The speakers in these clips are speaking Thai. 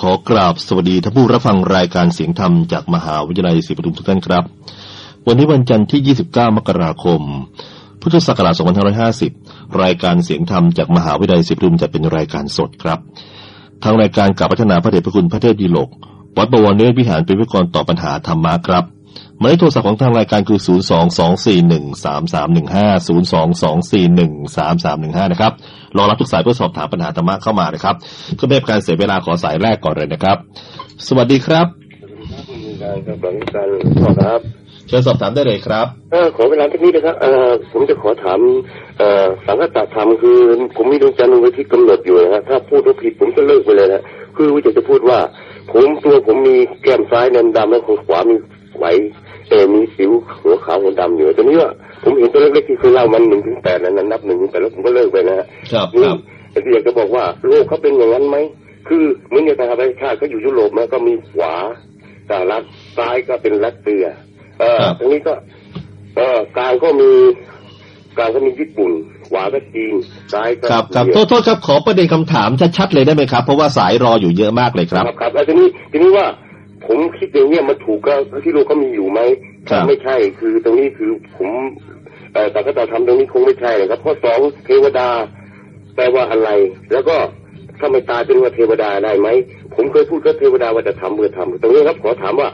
ขอกราบสวัสดีท่านผู้รับฟังรายการเสียงธรรมจากมหาวิทยาลัยศรีปทุมทุกท่านครับ วันนี้วันจันทร์ที่ 29 มกราคม พุทธศักราช2550 รายการเสียงธรรมจากมหาวิทยาลัยศรีปทุมจะเป็นรายการสดครับ ทางรายการกับพัฒนาพระเดชพระคุณพระเทพดีโลก วัดบวรเนตรวิหารเป็นวิกรตอบปัญหาธรรมะครับหมายเลขโทรศัพท์ของทางรายการคือ 022413315 022413315 นะครับ รอรับทุกสายเพื่อสอบถามปัญหาธรรมะเข้ามานะครับเพื่อไม่ให้การเสียเวลาขอสายแรกก่อนเลยนะครับ สวัสดีครับมีการครับหลังการขอครับเชิญสอบถามได้เลยครับเออขอเวลาสักนิดนะครับเออผมจะขอถามเอ่อสังฆตธรรมคือ ผมมีดวงจันทร์ไว้ที่กำหนดอยู่นะฮะถ้าพูดว่าผิดผมจะเลิกไปเลยนะคือวิจะจะพูดว่า ผมตัวผมมีแก้มซ้ายนันดำแล้วของขวามีไหว เออมีสิวหัวขาวหัวดำอยู่ตอนนี้ว่าผมเห็นตัวเล็กๆที่เคยเล่ามันหนึ่งถึงแปดนั้นนับหนึ่งถึงแปดแล้วผมก็เลิกไปนะฮะครับนี่ครับแต่ที่อยากจะบอกว่าโลกเขาเป็นอย่างนั้นไหมคือเหมือนอย่างทางประเทศชาติเขาอยู่ยุโรปมันก็มีขวาสหรัฐซ้ายก็เป็นรัสเซียเออครับตรงนี้ก็ เออกลางก็มีกลางก็มีญี่ปุ่นขวาก็จีนซ้ายก็ครับครับอินโทเดียษโทษครับขอประเด็นคำถามชัดๆเลยได้ไหมครับ เพราะว่าสายรออยู่เยอะมากเลยครับ ครับครับแล้วทีนี้ทีนี้ว่า ผมคิดอย่างเนี้ยมันถูกก็ที่โลกเขามีอยู่ไหมครับไม่ใช่คือตรงนี้คือผมเอ่อแต่ก็จะทำตรงนี้คงไม่ใช่นะครับข้อสองเทวดา แปลว่าอะไร แล้วก็ถ้าไม่ตายเป็นว่าเทวดาได้ไหมผมเคยพูดกับเทวดาว่าจะทำเมื่อทำตรงนี้ครับ ขอถามว่า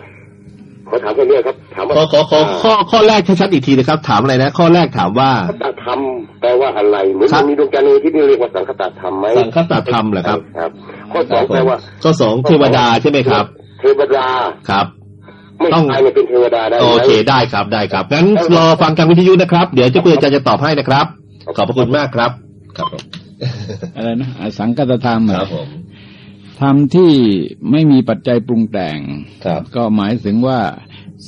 ขอถามแค่นี้ครับ ถามว่าขอขอขอข้อข้อแรกชัดๆอีกทีนะครับ ถามอะไรนะ ข้อแรกถามว่าสังคตธรรมแปลว่าอะไรเหมือนครับมันมีดวงจันทร์ในที่นี่เรียกว่าสังคตธรรมไหมสังคตธรรมเหรอครับ ครับ ข้อสองแปลว่า ข้อสองเทวดาใช่ไหมครับ เทวดาครับไม่ต้องตายเนี่ยเป็นเทวดาได้ไหมโอเคได้ครับได้ครับงั้นรอฟังทางวิทยุนะครับ เดี๋ยวเจ้าคุณอาจารย์จะตอบให้นะครับ ขอบพระคุณมากครับ ครับผมอะไรนะอสังกัตธรรมเหครรัอบผมธรรมที่ไม่มีปัจจัยปรุงแต่งครับ ก็หมายถึงว่า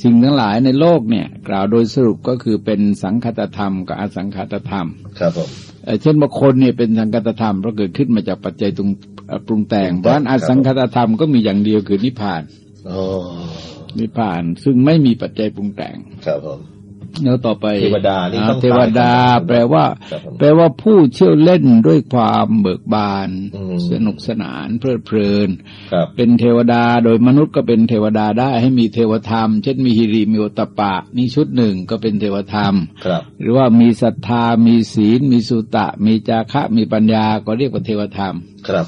สิ่งทั้งหลายในโลกเนี่ย กล่าวโดยสรุปก็คือเป็นสังคตธรรมกับอสังคตธรรม ครับผม เอ่อเช่นบางคนเนี่ยเป็นสังคตธรรมเพราะเกิดขึ้นมาจากปัจจัยตรงเอ่อปรุงแต่งเพราะฉะนั้นอสังคตธรรมก็มีอย่างเดียวคือนิพพานอ๋อนิพพานซึ่งไม่มีปัจจัยปรุงแต่งครับผม แล้วต่อไปเทวดานี่อ่ต้องเทวดาตายก่อนแปลว่าครับผมแปลว่าผู้เชี่ยวเล่นด้วยความเบิกบานอืมสนุกสนานเพลิดเพลินครับเป็นเทวดาโดยมนุษย์ก็เป็นเทวดาได้ให้มีเทวธรรม เช่นมีฮิริมีโอตตปปะ นี่ชุดหนึ่งก็เป็นเทวธรรมครับหรือว่ามีศรัทธามีศีล มีสุตะ มีจาคะมีปัญญาก็เรียกว่าเทวธรรมครับ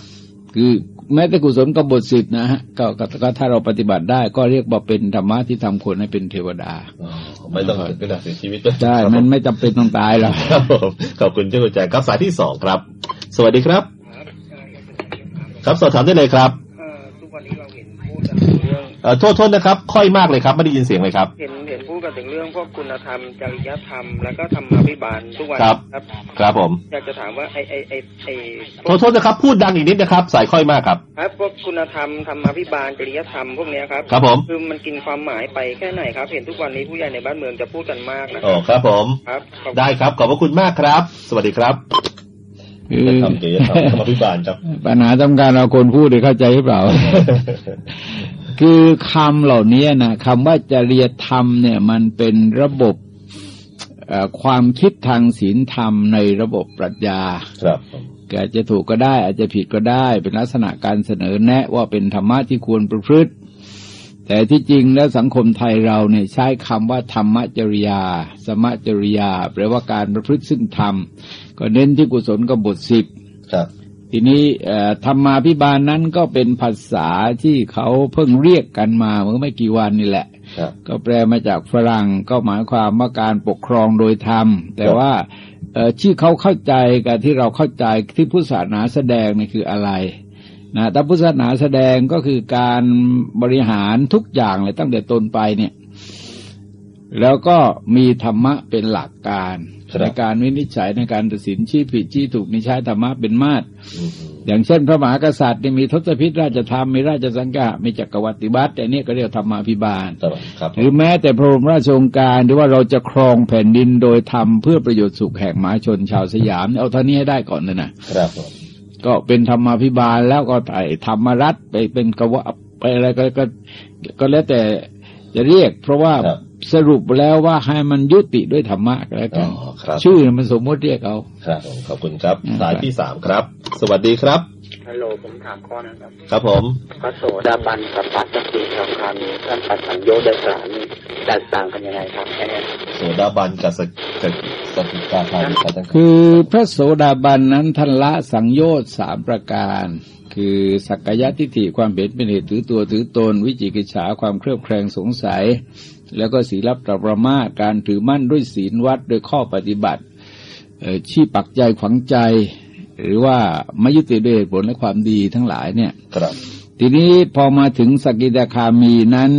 คือ แม้แต่กุศลกบฏสิบนะฮะก็ก็ก็ถ้าเราปฏิบัติได้ก็เรียกว่าเป็นธรรมะที่ทำคนให้เป็นเทวดาอ๋อไม่ต้องถึงขนาดเสียชีวิตด้วยใช่มันไม่จำเป็นต้องตายหรอกครับผมขอบคุณเจ้าคุณใจครับสายที่สองครับ สวัสดีครับ ครับสอบถามได้เลยครับเอ่อทุกวันนี้เราเห็นพูดกันถึง เรื่องเอ่อโทษโทษนะครับ ค่อยมากเลยครับ ไม่ได้ยินเสียงเลยครับ เห็นเห็นพูดกันถึงเรื่องพวกคุณธรรมจริยธรรมแล้วก็ธรรมาภิบาลทุกวันครับ ครับ ครับผม อยากจะถามว่าไอไอไอไอพโทวษกโทษนะครับ พูดดังอีกนิดนะครับ สายค่อยมากครับ ครับพวกคุณธรรมธรรมาภิบาลจริยธรรมพวกเนี้ยครับครับผม คือมันกินความหมายไปแค่ไหนครับ เห็นทุกวันนี้ผู้ใหญ่ในบ้านเมืองจะพูดกันมากนะอ๋อครับผม ครับขอบคุณ ได้ครับ ขอบพระคุณมากครับ สวัสดีครับคือจะทำเดี๋ยวจะทำธรรมพิบาลครับ ปัญหาสำคัญเราคนพูดได้เข้าใจหรือเปล่า คือคำเหล่านี้นะคำว่าจริยธรรมเนี่ยมันเป็นระบบเอ่อความคิดทางศีลธรรมในระบบปรัชญาครับผมอาจจะถูกก็ได้ อาจจะผิดก็ได้ เป็นลักษณะการเสนอแนะว่าเป็นธรรมะที่ควรประพฤติ แต่ที่จริงแล้วสังคมไทยเราเนี่ยใช้คำว่าธรรมจริยา สมจริยาแปลว่าการประพฤติซึ่งธรรม ก็เน้นที่กุศลกับบทสิบครับ ทีนี้เอ่อธรรมาพิบาลนั้นก็เป็นภาษาที่เขาเพิ่งเรียกกันมาเมื่อไม่กี่วันนี่แหละครับก็แปลมาจากฝรั่งก็หมายความว่าการปกครองโดยธรรม แต่ว่าเอ่อที่เขาเข้าใจกับที่เราเข้าใจที่พุทธศาสนาแสดงนี่คืออะไรนะแต่พุทธศาสนาแสดงก็คือการบริหารทุกอย่างเลยตั้งแต่ต้นไปเนี่ย แล้วก็มีธรรมะเป็นหลักการครับในการวินิจฉัยในการตัดสินชี้ผิดชี้ถูกนี่ใช้ธรรมะเป็นมาตรอืมอย่างเช่น พระมหากษัตริย์นี่มีทศพิธราชธรรมมีราชสังฆะมีจักรวรรดิบัตรแต่เนี่ยก็เรียกธรรมาภิบาลครับครับหรือแม้แต่พระบรมราชโองการหรือว่าเราจะครองแผ่นดินโดยทำเพื่อประโยชน์สุขแห่งมหาชนชาวสยามเนี่ยเอาเท่านี้ให้ได้ก่อนเลยนะครับผมก็เป็นธรรมาภิบาลแล้วก็ไอ้ธรรมรัฐไปเป็นกวะไปอะไรก็ก็ก็แล้วแต่จะเรียก เพราะว่า สรุปแล้วว่าให้มันยุติด้วยธรรมะก็แล้วอ๋กัอนครับชื่อมันสมมติเรียกเอาครับผมขอบคุณครับอืมสายที่สามครับ สวัสดีครับฮัลโหลผมถามข้อนะครับ ครับผมพระโสดาบันกับปัสสติสังคามีท่านปัสสัญโยชน์ได้สารนี่แตกต่างกันยังไงครับแค่นี้โสดาบันกับสกกับสกิกาคาริครับท่านครับคือพระโสดาบันนั้นท่านละสังโยชน์สามประการ คือสักกายทิฏฐิความเห็นเป็นเหตุถือตัวถือตน วิจิกิจฉาความเครือบแคลงสงสัย แล้วก็ศีลับตรประมาทการถือมั่นด้วยศีลวัดโดยข้อปฏิบัติเอ่อชี้ปักใจขวังใจ หรือว่าไม่ยุติด้วยเหตุผลและความดีทั้งหลายเนี่ยครับ ทีนี้พอมาถึงสกิทาคามีนั้น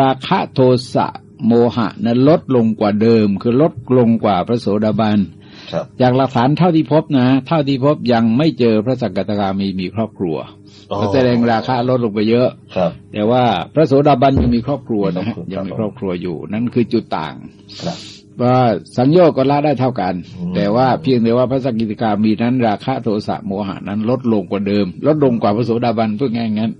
ราคะโทสะโมหะนั้นลดลงกว่าเดิม คือลดลงกว่าพระโสดาบันครับ จากหลักฐานเท่าที่พบนะเท่าที่พบยังไม่เจอพระสกทาคามีมีครอบครัวอ๋อก็แสดงราคาลดลงไปเยอะครับ แต่ว่าพระโสดาบันยังมีครอบครัวนะฮะครับยังมีครอบครัวอยู่ นั่นคือจุดต่างครับว่าสังโยชน์ก็ละได้เท่ากันอืมแต่ว่าเพียงแต่ว่าพระสกิทาคามีนั้นราคะโทสะโมหะนั้นลดลงกว่าเดิม ลดลงกว่าพระโสดาบันเพื่อง่ายงั้น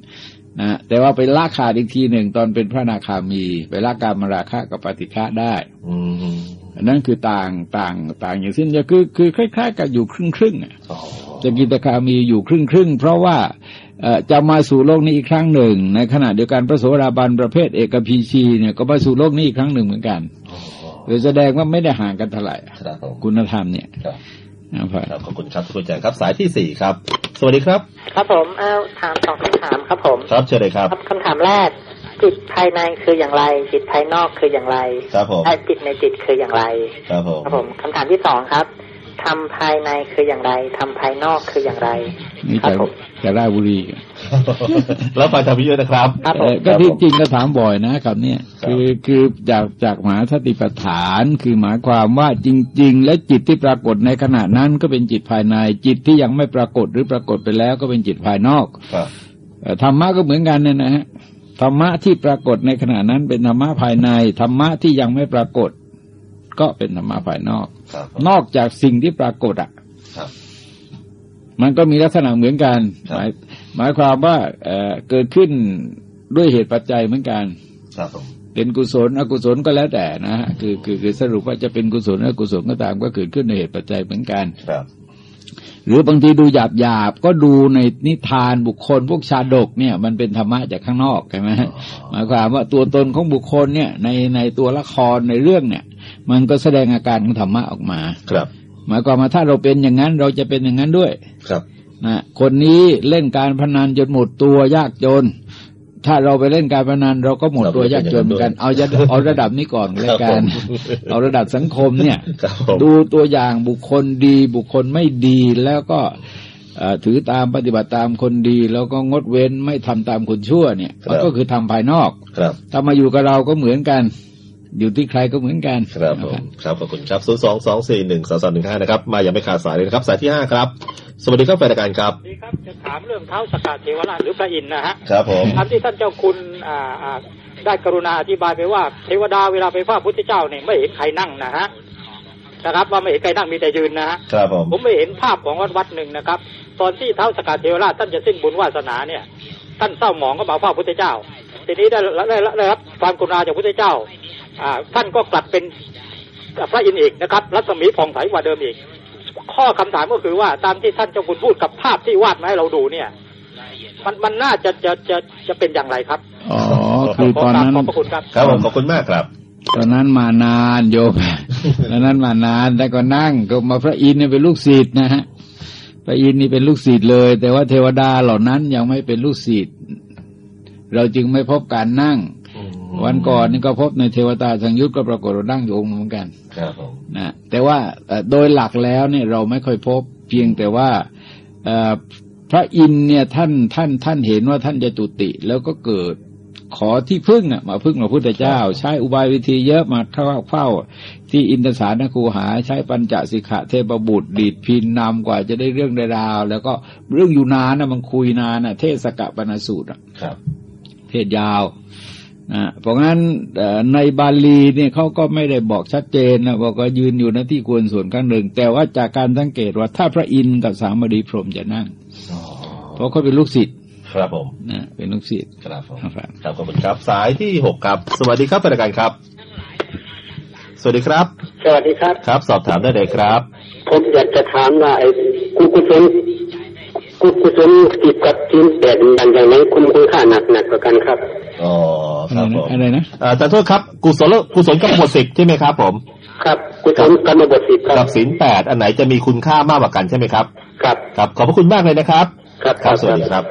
นะแต่ว่าไปละขาดอีกทีหนึ่งตอนเป็นพระนาคามี ไปละการมราคะกับปฏิฆะได้อืมอั นนั้นคือต่างต่างต่างอย่างสิ้นเดียวคือคือคล้ายๆกับอยู่ครึ่งครึ่งๆอะอ๋อสกิทาคามีอยู่ครึ่งครึ่งๆเพราะว่าเอ่อจะมาสู่โลกนี้อีกครั้งหนึ่ง ในขณะเดียวกันพระโสดาบันประเภทเอกพีชีเนี่ยก็มาสู่โลกนี้อีกครั้งหนึ่งเหมือนกันอ๋อโดยแสดงว่าไม่ได้ห่างกันเท่าไหร่ครับผมคุณธรรมเนี่ยครับนะครับครับขอบคุณครับทุกคนแจงครับสายที่สี่ครับ สวัสดีครับ ครับผมเอาถามสองคำถามครับผม ครับเชิญเลยครับครับคำถามแรก จิตภายในคืออย่างไร จิตภายนอกคืออย่างไรครับผมและจิตในจิตคืออย่างไร ครับผมครับผมคำถามที่สองครับทำภายในคืออย่างไรทำภายนอกคืออย่างไรนี่ครัจะบผมจะราชบุรีแล้วฟังทางพิยุทธ์นะครับครับผเอ่มอก็ที่จริงก็ถามบ่อยนะครับเนี่ยครับคือคือจากจากมหาสติปัฏฐาน คือหมายความว่าจริง ๆ และจิตที่ปรากฏในขณะนั้นก็เป็นจิตภายใน จิตที่ยังไม่ปรากฏหรือปรากฏไปแล้วก็เป็นจิตภายนอกครับเอ่อธรรมะก็เหมือนกันเนี่ยนะฮะ ธรรมะที่ปรากฏในขณะนั้นเป็นธรรมะภายใน ธรรมะที่ยังไม่ปรากฏ ก็เป็นธรรมะภายนอกครับนอกจากสิ่งที่ปรากฏอะครับมันก็มีลักษณะเหมือนกันครับหมายหมายความว่าเอ่อเกิดขึ้นด้วยเหตุปัจจัยเหมือนกันครับผมเป็นกุศลอกุศลก็แล้วแต่นะฮะคือคือคือสรุปว่าจะเป็นกุศลหรืออกุศลก็ตามก็เกิดขึ้นในเหตุปัจจัยเหมือนกันครับ หรือบางทีดูหยาบหยาบๆก็ดูในนิทานบุคคลพวกชาดกเนี่ย มันเป็นธรรมะจากข้างนอกใช่ไหมฮะหมายความว่าตัวตนของบุคคลเนี่ย ในในตัวละครในเรื่องเนี่ย มันก็แสดงอาการของธรรมะออกมาครับหมายความว่าถ้าเราเป็นอย่างนั้นเราจะเป็นอย่างนั้นด้วย ครับนะคนนี้เล่นการพนันจนหมดตัวยากจน ถ้าเราไปเล่นการพนันเราก็หมดตัวยากจนเหมือนกัน เอาจะเอาระดับนี้ก่อนเลยกัน เอาระดับสังคมเนี่ยครับผมดูตัวอย่างบุคคลดีบุคคลไม่ดีแล้วก็เอ่อถือตามปฏิบัติตามคนดีแล้วก็งดเว้นไม่ทำตามคนชั่วเนี่ย มันก็คือทำภายนอกครับถ้ามาอยู่กับเราก็เหมือนกัน อยู่ที่ใครก็เหมือนกัน ครับผมครับขอบคุณครับศูนย์สองสองสี่หนึ่งสองสามหนึ่งห้านะครับ มาอย่าไม่ขาดสายเลยนะครับ สายที่ห้าครับ สวัสดีครับแฟนรายการครับสวัสดีครับจะถามเรื่องเท้าสกกัดเทวราชหรือพระอินทร์นะฮะครับผมคำที่ท่านเจ้าคุณอ่าอ่าได้กรุณาอธิบายไปว่าเทวดาเวลาไปเฝ้าพุทธเจ้าเนี่ยไม่เห็นใครนั่งนะฮะนะครับว่าไม่เห็นใครนั่งมีแต่ยืนนะฮะครับผมผมไม่เห็นภาพของวัดวัดหนึ่งนะครับ ตอนที่เท้าสกกัดเทวราชท่านจะสิ้นบุญวาสนาเนี่ย ท่านเศร้าหมองก็มาเฝ้าพุทธเจ้า ทีนี้ได้ได้ได้ได้รับความกรุณาจากพุทธเจ้าอ่า ท่านก็กลับเป็นพระอินทร์อีกนะครับ รัศมีผ่องใสกว่าเดิมอีก ข้อคำถามก็คือว่าตามที่ท่านเจ้าคุณพูดกับภาพที่วาดมาให้เราดูเนี่ย มันมันน่าจะจะจะจะเป็นอย่างไรครับอ๋อคือตอนนั้นขอบพระคุณครับครับผมขอบคุณมากครับตอนนั้นมานานโยมตอนนั้นมานานแต่ก็นั่งก็มาพระอินทร์เนี่ยเป็นลูกศิษย์นะฮะพระอินทร์นี่เป็นลูกศิษย์เลย แต่ว่าเทวดาเหล่านั้นยังไม่เป็นลูกศิษย์เราจึงไม่พบการนั่ง วันก่อนนี่ก็พบในเทวตาสังยุตก็ปรากฏว่านั่งอยู่องค์เหมือนกันครับผมนะแต่ว่าเอ่อโดยหลักแล้วเนี่ยเราไม่ค่อยพบเพียงแต่ว่าเอ่อพระอินทร์เนี่ยท่านท่านท่านเห็นว่าท่านจะจุติแล้วก็เกิดขอที่พึ่งอะมาพึ่งพระพุทธเจ้า ใช้อุบายวิธีเยอะมาเข้าเฝ้า ที่อินทสารนคูหา ใช้ปัญจสิกขะเทพบุตร ดีดพินนำกว่าจะได้เรื่องได้ราว แล้วก็เรื่องอยู่นานนะมันคุยนานนะเทศกะปนสูตรอะครับ เทศยาว นะเพราะงั้นเอ่อในบาลีเนี่ยเขาก็ไม่ได้บอกชัดเจนนะบอกว่ายืนอยู่หน้าที่ควรส่วนข้างหนึ่ง แต่ว่าจากการสังเกตว่าถ้าพระอินทร์กับสามบดีพรหมจะนั่งอ๋อเพราะเขาเป็นลูกศิษย์ครับผมนะเป็นลูกศิษย์ครับผมครับครับขอบคุณครับสายที่หกครับ สวัสดีครับแฟนรายการครับ สวัสดีครับ สวัสดีครับ ครับ สอบถามได้เลยครับ ผมอยากจะถามว่าไอ้กุกุศล กุกุศลจิตกับจินแปดดันอย่างไหนคุณคุณค่าหนักหนักกว่ากันครับอ๋ออะไรครับผนะมอะไรนะอ่าแต่โทษครับกุศลกุศลกับบทสิบใช่ไหมครับผม ครับกุศลกรรมบทสิบครักับบศีลแปดอันไหนจะมีคุณค่ามากกว่ากันใช่ไหมครับ ครับครับขอบพระคุณมากเลยนะครับ ครับครับสวัสดีครับ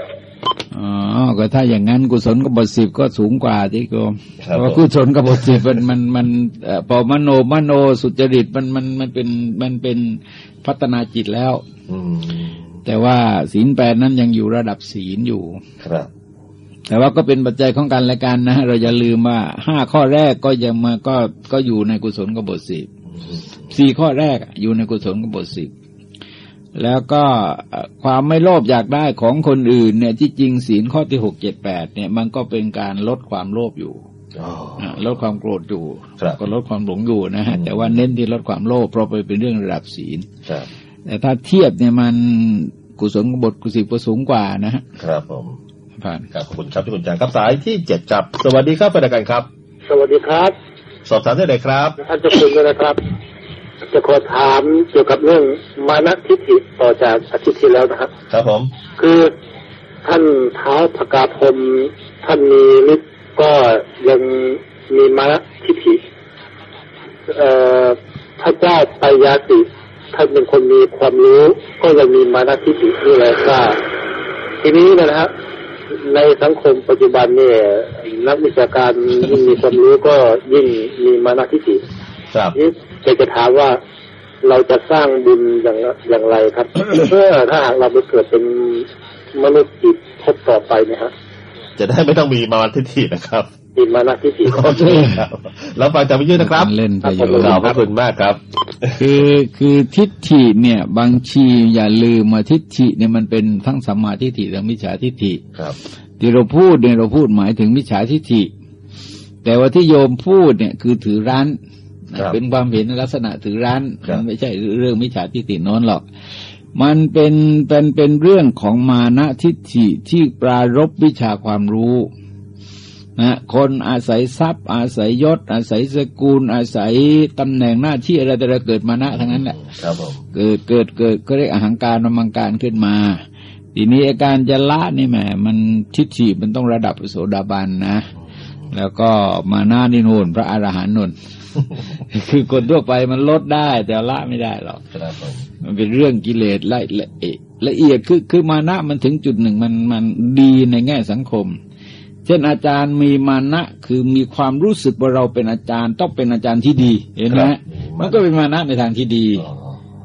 อ๋อ ก็ถ้าอย่างนั้นกุศลกับบทสิบก็สูงกว่าที่โกมครับเพราะผมกุศลกับบทสิบมันมันมันเอ่อพอมโนมโนสุจริตมันมันมันเป็นมันเป็นพัฒนาจิตแล้วอืม แต่ว่าศีลแปดนั้นยังอยู่ระดับศีลอยู่ ครับ แต่ว่าก็เป็นปัจจัยของการและกันนะ เราอย่าลืมว่าห้าข้อแรกก็ยังมาก็ก็อยู่ในกุศลกบฏสิบสี่ข้อแรกอยู่ในกุศลกบฏสิบแล้วก็เอ่อความไม่โลภอยากได้ของคนอื่นเนี่ยที่จริงศีลข้อที่หกเจ็ดแปดเนี่ย มันก็เป็นการลดความโลภอยู่อ๋ออะลดความโกรธอยู่ครับก็ลดความหลงอยู่นะฮะอืมแต่ว่าเน้นที่ลดความโลภเพราะไปเป็นเรื่องระดับศีลครับ แต่ถ้าเทียบเนี่ยมันกุศลกบฏกุศิบก็สูงกว่านะฮะครับผมผ่านครับขอบคุณครับที่คุณจางครับสายที่เจ็ดครับ สวัสดีครับเป็นกันครับ สวัสดีครับ สอบถามได้เลยครับท่านเจ้าคุณด้วยนะครับ จะขอถามเกี่ยวกับเรื่องมานะทิฏฐิต่อจากอาทิตย์ที่แล้วนะครับ ครับผม คือท่านเท้าพกาพรหมท่านมีฤทธิ์ก็ยังมีมานะทิฏฐิเอ่อพระเจ้าไปยาติ ท่านเป็นคนมีความรู้ ก็ยังมีมานะทิฏฐินี่แหละว่าทีนี้นะครับ ในสังคมปัจจุบันเนี่ยนักวิชาการยิ่งมีความรู้ก็ยิ่งมีมานะทิฏฐิครับนี่อยากจะถามว่าเราจะสร้างบุญอย่างอย่างไรครับเพื่อถ้าหากเราไปเกิดเป็นมนุษย์อีกพบต่อไปเนี่ยฮะจะได้ไม่ต้องมีมาทิฏฐินะครับ มีมานะทิฏฐิโอเคครับแล้วฟังจากวิทยุนะครับเล่นไปอครัยู่บผมขอบพระคุณมากครับ คือคือทิฏฐิเนี่ย บางทีอย่าลืมว่าทิฏฐิเนี่ยมันเป็นทั้งสัมมาทิฏฐิและมิจฉาทิฏฐิครับ ที่เราพูดเนี่ยเราพูดหมายถึงมิจฉาทิฏฐิ แต่ว่าที่โยมพูดเนี่ยคือถือร้านนะครับเป็นความเห็นในลักษณะถือร้านครับมันไม่ใช่เรื่องมิจฉาทิฏฐิโน้นหรอก มันเป็นเป็นเป็นเรื่องของมานะทิฏฐิที่ปรารบวิชาความรู้ นะคนอาศัยทรัพย์ อาศัยยศ อาศัยสกุล อาศัยตำแหน่งหน้าที่อะไรแต่ละเกิดมานะทั้งนั้นแหละครับผมเกิดเกิดเกิดก็เรียกอาหังการนมังการขึ้นมา ทีนี้อาการจะละนี่แหมมันทิฏฐิมันต้องระดับโสดาบันนะ แล้วก็มาหน้านิโนนพระอรหันต์นนคือคนทั่วไปมันลดได้ แต่ละไม่ได้หรอกครับผมมันเป็นเรื่องกิเลสละละเอียดละเอียดคือคือมานะมันถึงจุดหนึ่งมันมันดีในแง่สังคม เช่นอาจารย์มีมานะคือมีความรู้สึกว่าเราเป็นอาจารย์ ต้องเป็นอาจารย์ที่ดี เห็นไหมมันก็เป็นมานะในทางที่ดีอ๋อ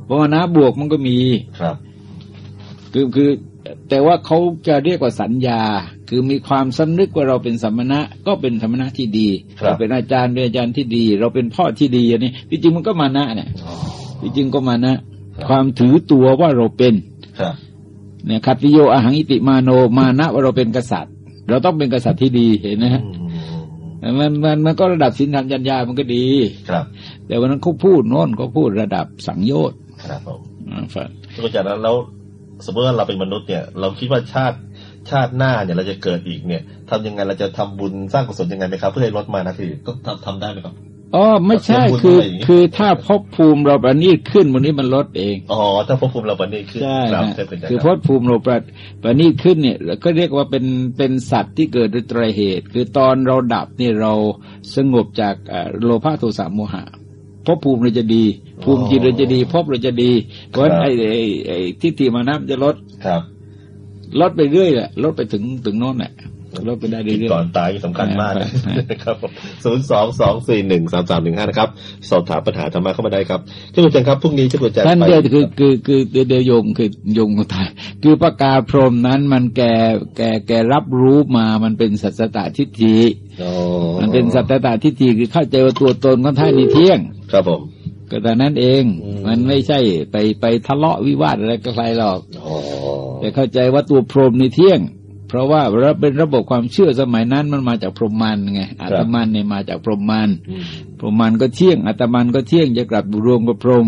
เพราะมานะบวกมันก็มีครับ คือคือแต่ว่าเขาจะเรียกว่าสัญญา คือมีความสำนึกว่าเราเป็นสัมมณะก็เป็นสัมมณะที่ดีครับเราเป็นอาจารย์เป็นอาจารย์ที่ดี เราเป็นพ่อที่ดีอันนี้ที่จริงมันก็มานะเนี่ยอ๋อที่จริงก็มานะครับความถือตัวว่าเราเป็นครับเนี่ยคัตติโยอหังอิติมาโนมานะว่าเราเป็นกษัตริย์ เราต้องเป็นกษัตริย์ที่ดีเห็นไหมฮะอืมมันมันมันก็ระดับสินธรรมจัญญามันก็ดี ครับ แต่วันนั้นเขาพูดโน้นเขาพูดระดับสังโยชน์ครับผมอ่าฟังทุกจากนั้นแล้วสมมติว่าเราเป็นมนุษย์เนี่ย เราคิดว่าชาติชาติหน้าเนี่ยเราจะเกิดอีกเนี่ยทำยังไงเราจะทำบุญสร้างกุศลยังไงไหมครับ เพื่อให้ลดมานะคือก็ทำทำได้ไหมครับ อ๋อไม่ใช่แบบคืออะไรอย่างงี้คือถ้าภพภูมิเราประณีตขึ้นวันนี้มันลดเองอ๋อถ้าภพภูมิเราปนี้ขึ้นใช่ครับนะใช่เป็นย่างคือนั้นพจน์ภูมิเราประประณีตขึ้นเนี่ยก็เรียกว่าเป็นเป็นสัตว์ที่เกิดด้วยไตรเหตุ คือตอนเราดับเนี่ยเราสงบจากเอ่อโลภะโทสะโมหะภพภูมิเราจะดี ภูมิจิตเราจะดีภพเราจะดี เพราะฉะนั้นไอ้ไอ้ไอ้ทิฏฐิมานะมันจะลดครับลดไปเรื่อยแหละลดไปถึงถึงโน้นแหละ ลดไปได้เรื่คิดอยก่อนตายสำคัญมากใช่ใช่นะครับศูนย์สองสองสี่หนึ่งสามสามหนึ่งห้านะครับ สอบถามปัญหาธรรมะเข้ามาได้ครับเจ้าคุณจันครับพรุ่งนี้เจ้าคุณจันๆท่านไปเดียวคือคือคือคือเดียวโยมคือโยมคนไทยคือประกาศพรหมนั้นมันแกแกแกรับรู้มามันเป็นสัจจตทิฏฐิอ๋อมันเป็นสัตตตาทิฏฐิคือเข้าใจว่าตัวตนของท่านนี่เที่ยง ครับผมก็แต่นั้นเองอืมมันไม่ใช่ไปไปทะเลาะวิวาทอะไรกับใครหรอกอ๋อแต่เข้าใจว่าตัวพรหมนี่เที่ยง เพราะว่าเป็นระบบความเชื่อสมัยนั้นมันมาจากพรหมมันไงอาตมันเนี่ยมาจากพรหมมันอืมพรหมมันก็เที่ยงอาตมันก็เที่ยงจะกลับรวมกับพรหม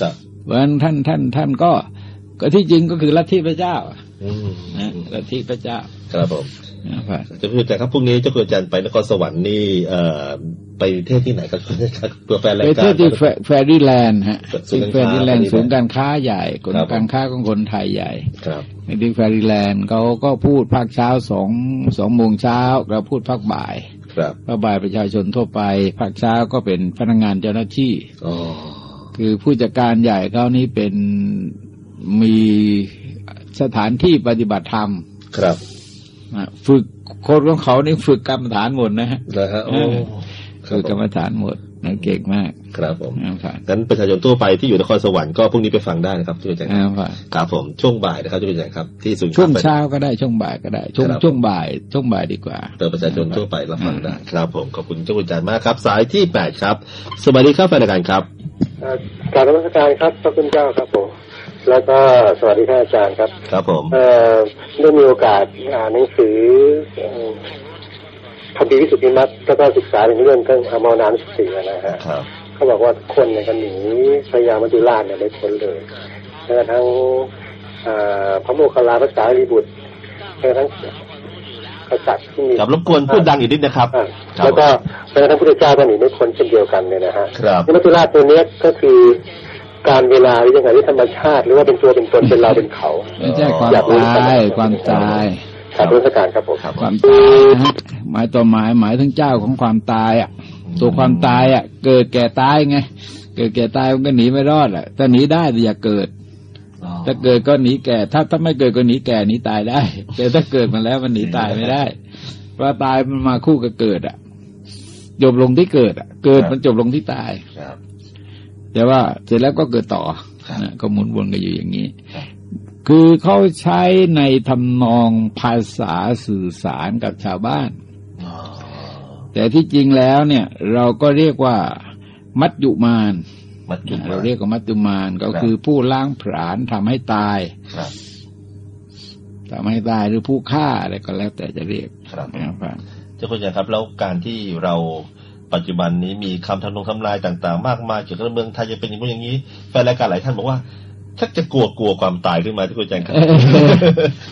ครับเพราะฉะนั้นท่านท่านท่านก็ ก็ที่จริงก็คือลัทธิพระเจ้าอืมนะลัทธิพระเจ้า ครับผม นะครับเจ้าคุณจันครับพรุ่งนี้เจ้าคุณจันไปนครสวรรค์นี่เอ่อไปเทศที่ไหนครับเพื่อแฟนรายไปการเที่ยวที่แฟรี่แลนด์ฮะศูนย์ที่แฟรี่แลนด์การค้าศูนย์การค้าใหญ่กลุ่ครัมบการค้าของคนไทยใหญ่ครับในที่แฟรี่แลนด์เขาก็พูดภาคเช้าสองสองโมงเช้าเราพูดภาคบ่ายครับภาคบ่ายประชาชนทั่วไปภาคเช้าก็เป็นพนักงานเจ้าหน้าที่อ๋อคือผู้จัดการใหญ่เขานี้เป็นมีสถานที่ปฏิบัติธรรมครับนะ ฝึกคนของเขานี่ฝึกกรรมฐานหมดนะฮะนะฮะโอ้ครัฝึบกกรรมฐานหมดนะเก่งมาก ครับผมนะครับงั้นประชาชนทั่วไปที่อยู่นครสวรรค์ก็พรุ่งนี้ไปฟังได้นะครับที่อาจารย์นะครับครับผมช่วงบ่ายนะครับที่อาจารย์ครับที่ศูนย์ช่วงการเช้าก็ได้ช่วงบ่ายก็ได้ ช่วงครับช่วงบ่าย ช่วงบ่ายดีกว่าเติมประชาชนทั่วไปรับฟังได้ครับผมขอบคุณเจ้าคุณอาจารย์มากครับ สายที่แปดครับ สวัสดีครับแฟนรายการครับเอ่อการนมัสการครับพระคุณเจ้าครับผม แล้วก็สวัสดีท่านอาจารย์ครับ ครับผม เอ่อได้มีโอกาสอ่านหนังสือเอ่อคำพีวิสุทธิมัตแล้วก็ศึกษาในเรื่องเครื่องอมรนานสตินะฮะครับเขาบอกว่าคนเนี่ยก็หนีพญามัจจุราชเนี่ยไม่พ้นเลยแม้กระทั่งเอ่อพระโมคคัลลาภาษาลีบุตรแม้กระทั่งกษัตริย์ที่มีครับรบกวนพูดดังอีกนิดนะครับอ่าครับแล้วก็แม้กระทั่งพระเจ้าก็หนีไม่พ้นเช่นเดียวกันเนี่ยนะฮะครับนี่มัจจุราชตัวเนี้ยก็คือ การเวลาหรือยังไงที่ธรรมชาติ หรือว่าเป็นตัวเป็นตนเป็นเราเป็นเขาไม่ใช่ความอยากรู้ตายความตายครับรัชการครับผมครับความตายนะฮะหมายต่อหมายหมายถึงเจ้าของความตายอะ ตัวความตายอะ เกิดแก่ตายไงเกิดแก่ตายมันก็หนีไม่รอดอะถ้าหนีได้แต่อย่าเกิดอ๋อถ้าเกิดก็หนีแก่ ถ้าถ้าไม่เกิดก็หนีแก่หนีตายได้ แต่ถ้าเกิดมาแล้วมันหนีตายไม่ได้เพราะตายมันมาคู่กับเกิด อะ จบลงที่เกิดอะ เกิดมันจบลงที่ตายครับ แต่ว่าเสร็จแล้วก็เกิดต่อครับนะก็หมุนวนกันอยู่อย่างนี้ครับคือเขาใช้ในทำนองภาษาสื่อสารกับชาวบ้านอ๋อแต่ที่จริงแล้วเนี่ย เราก็เรียกว่า มัจจุมานมัดจุมเราเรียกว่ามัจจุมานก็คือผู้ล้างผลาญทำให้ตายครับทำให้ตายหรือผู้ฆ่าอะไรก็แล้วแต่จะเรียกครับนะครับเจ้าคุณอาจารย์ครับ แล้วการที่เรา ปัจจุบันนี้มีคำทำนงทำลายต่าง ๆ มากมายเกี่ยวกับเมืองไทยจะเป็นอย่างนู้นอย่างนี้แฟนรายการหลายท่านบอกว่าชักจะกลัวกลัวความตายขึ้นมาที่คุณอาจารย์ครับ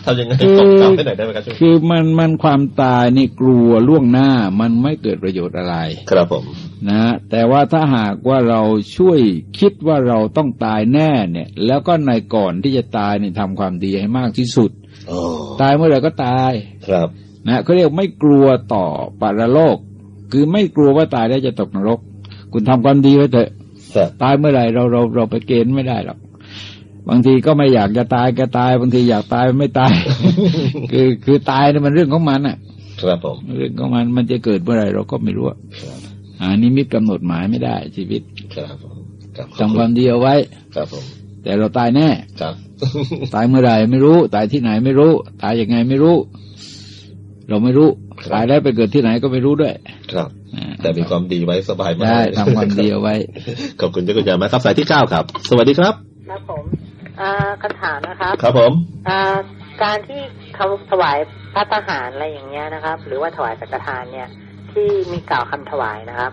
ทำยังไงคือตกตามให้หน่อยได้ไหมครับช่วยคือมันมันความตายนี่กลัวล่วงหน้ามันไม่เกิดประโยชน์อะไร ครับผมนะ แต่ว่าถ้าหากว่าเราช่วยคิดว่าเราต้องตายแน่เนี่ย แล้วก็ในก่อนที่จะตายเนี่ยทำความดีให้มากที่สุดโอ้ตายเมื่อไหร่ก็ตายครับนะเขาเรียกไม่กลัวต่อปรโลก คือไม่กลัวว่าตายแล้วจะตกนรก คุณทำความดีไว้เถอะครับตายเมื่อไหร่เราเราเราไปเกณฑ์ไม่ได้หรอกบางทีก็ไม่อยากจะตายก็ตาย บางทีอยากตายไม่ตาย คือคือตายเนี่ยมันเรื่องของมันอะ ครับผมเรื่องของมันมันจะเกิดเมื่อไหร่เราก็ไม่รู้อะครับอ่านิมิตกำหนดหมายไม่ได้ ชีวิต ครับผมครับทำความดีเอาไว้ ครับผมแต่เราตายแน่ครับตายเมื่อไหร่ไม่รู้ ตายที่ไหนไม่รู้ ตายยังไงไม่รู้ เราไม่รู้ ครับตายแล้วไปเกิดที่ไหนก็ไม่รู้ด้วย ครับอ่าแต่มีความดีไว้สบายมากได้ทำความดีเอาไว้ ขอบคุณเจ้าคุณอาจารย์มากครับสายที่เก้าครับ สวัสดีครับ ครับผมอ่าคำถามนะครับ ครับผมอ่าการที่เขาถวายพระทหารอะไรอย่างเงี้ยนะครับ หรือว่าถวายสังฆทานเนี่ย ที่มีกล่าวคำถวายนะครับ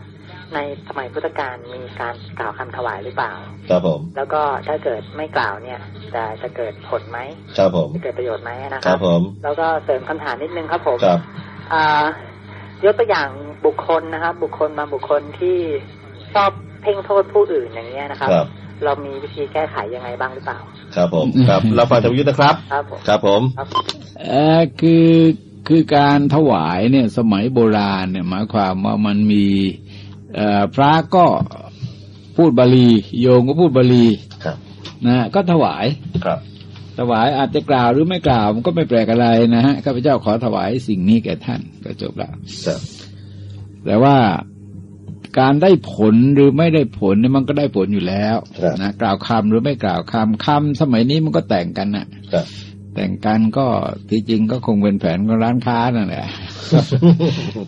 ในสมัยพุทธกาลมีการกล่าวคำถวายหรือเปล่า ครับผม แล้วก็ถ้าเกิดไม่กล่าวเนี่ย จะจะเกิดผลไหมครับผมจะเกิดประโยชน์ไหมนะคครัรับบผม แล้วก็เสริมคำถามนิดนึงครับผมครับอ่า ยกตัวอย่างบุคคลนะครับ บุคคลบางบุคคลที่ชอบเพ่งโทษผู้อื่นอย่างเงี้ยนะครับครับเรามีวิธีแก้ไขยังไงบ้างหรือเปล่า ครับผม ครับ เราฟังธรรมยุทธ์นะครับ ครับผมครับผมครับเออคือคือการถวายเนี่ยสมัยโบราณเนี่ยหมายความว่ามันมีเอ่อพระก็พูดบาลี โยมก็พูดบาลีครับนะก็ถวายครับ ถวายอาจจะกล่าวหรือไม่กล่าวมันก็ไม่แปลกอะไรนะฮะข้าพเจ้าขอถวายสิ่งนี้แก่ท่านก็จบแล้วครับแต่ว่าการได้ผลหรือไม่ได้ผลเนี่ยมันก็ได้ผลอยู่แล้วครับนะกล่าวคำหรือไม่กล่าวคำคำสมัยนี้มันก็แต่งกันน่ะครับแต่งกันก็ที่จริงก็คงเป็นแผนของร้านค้านั่นแหละ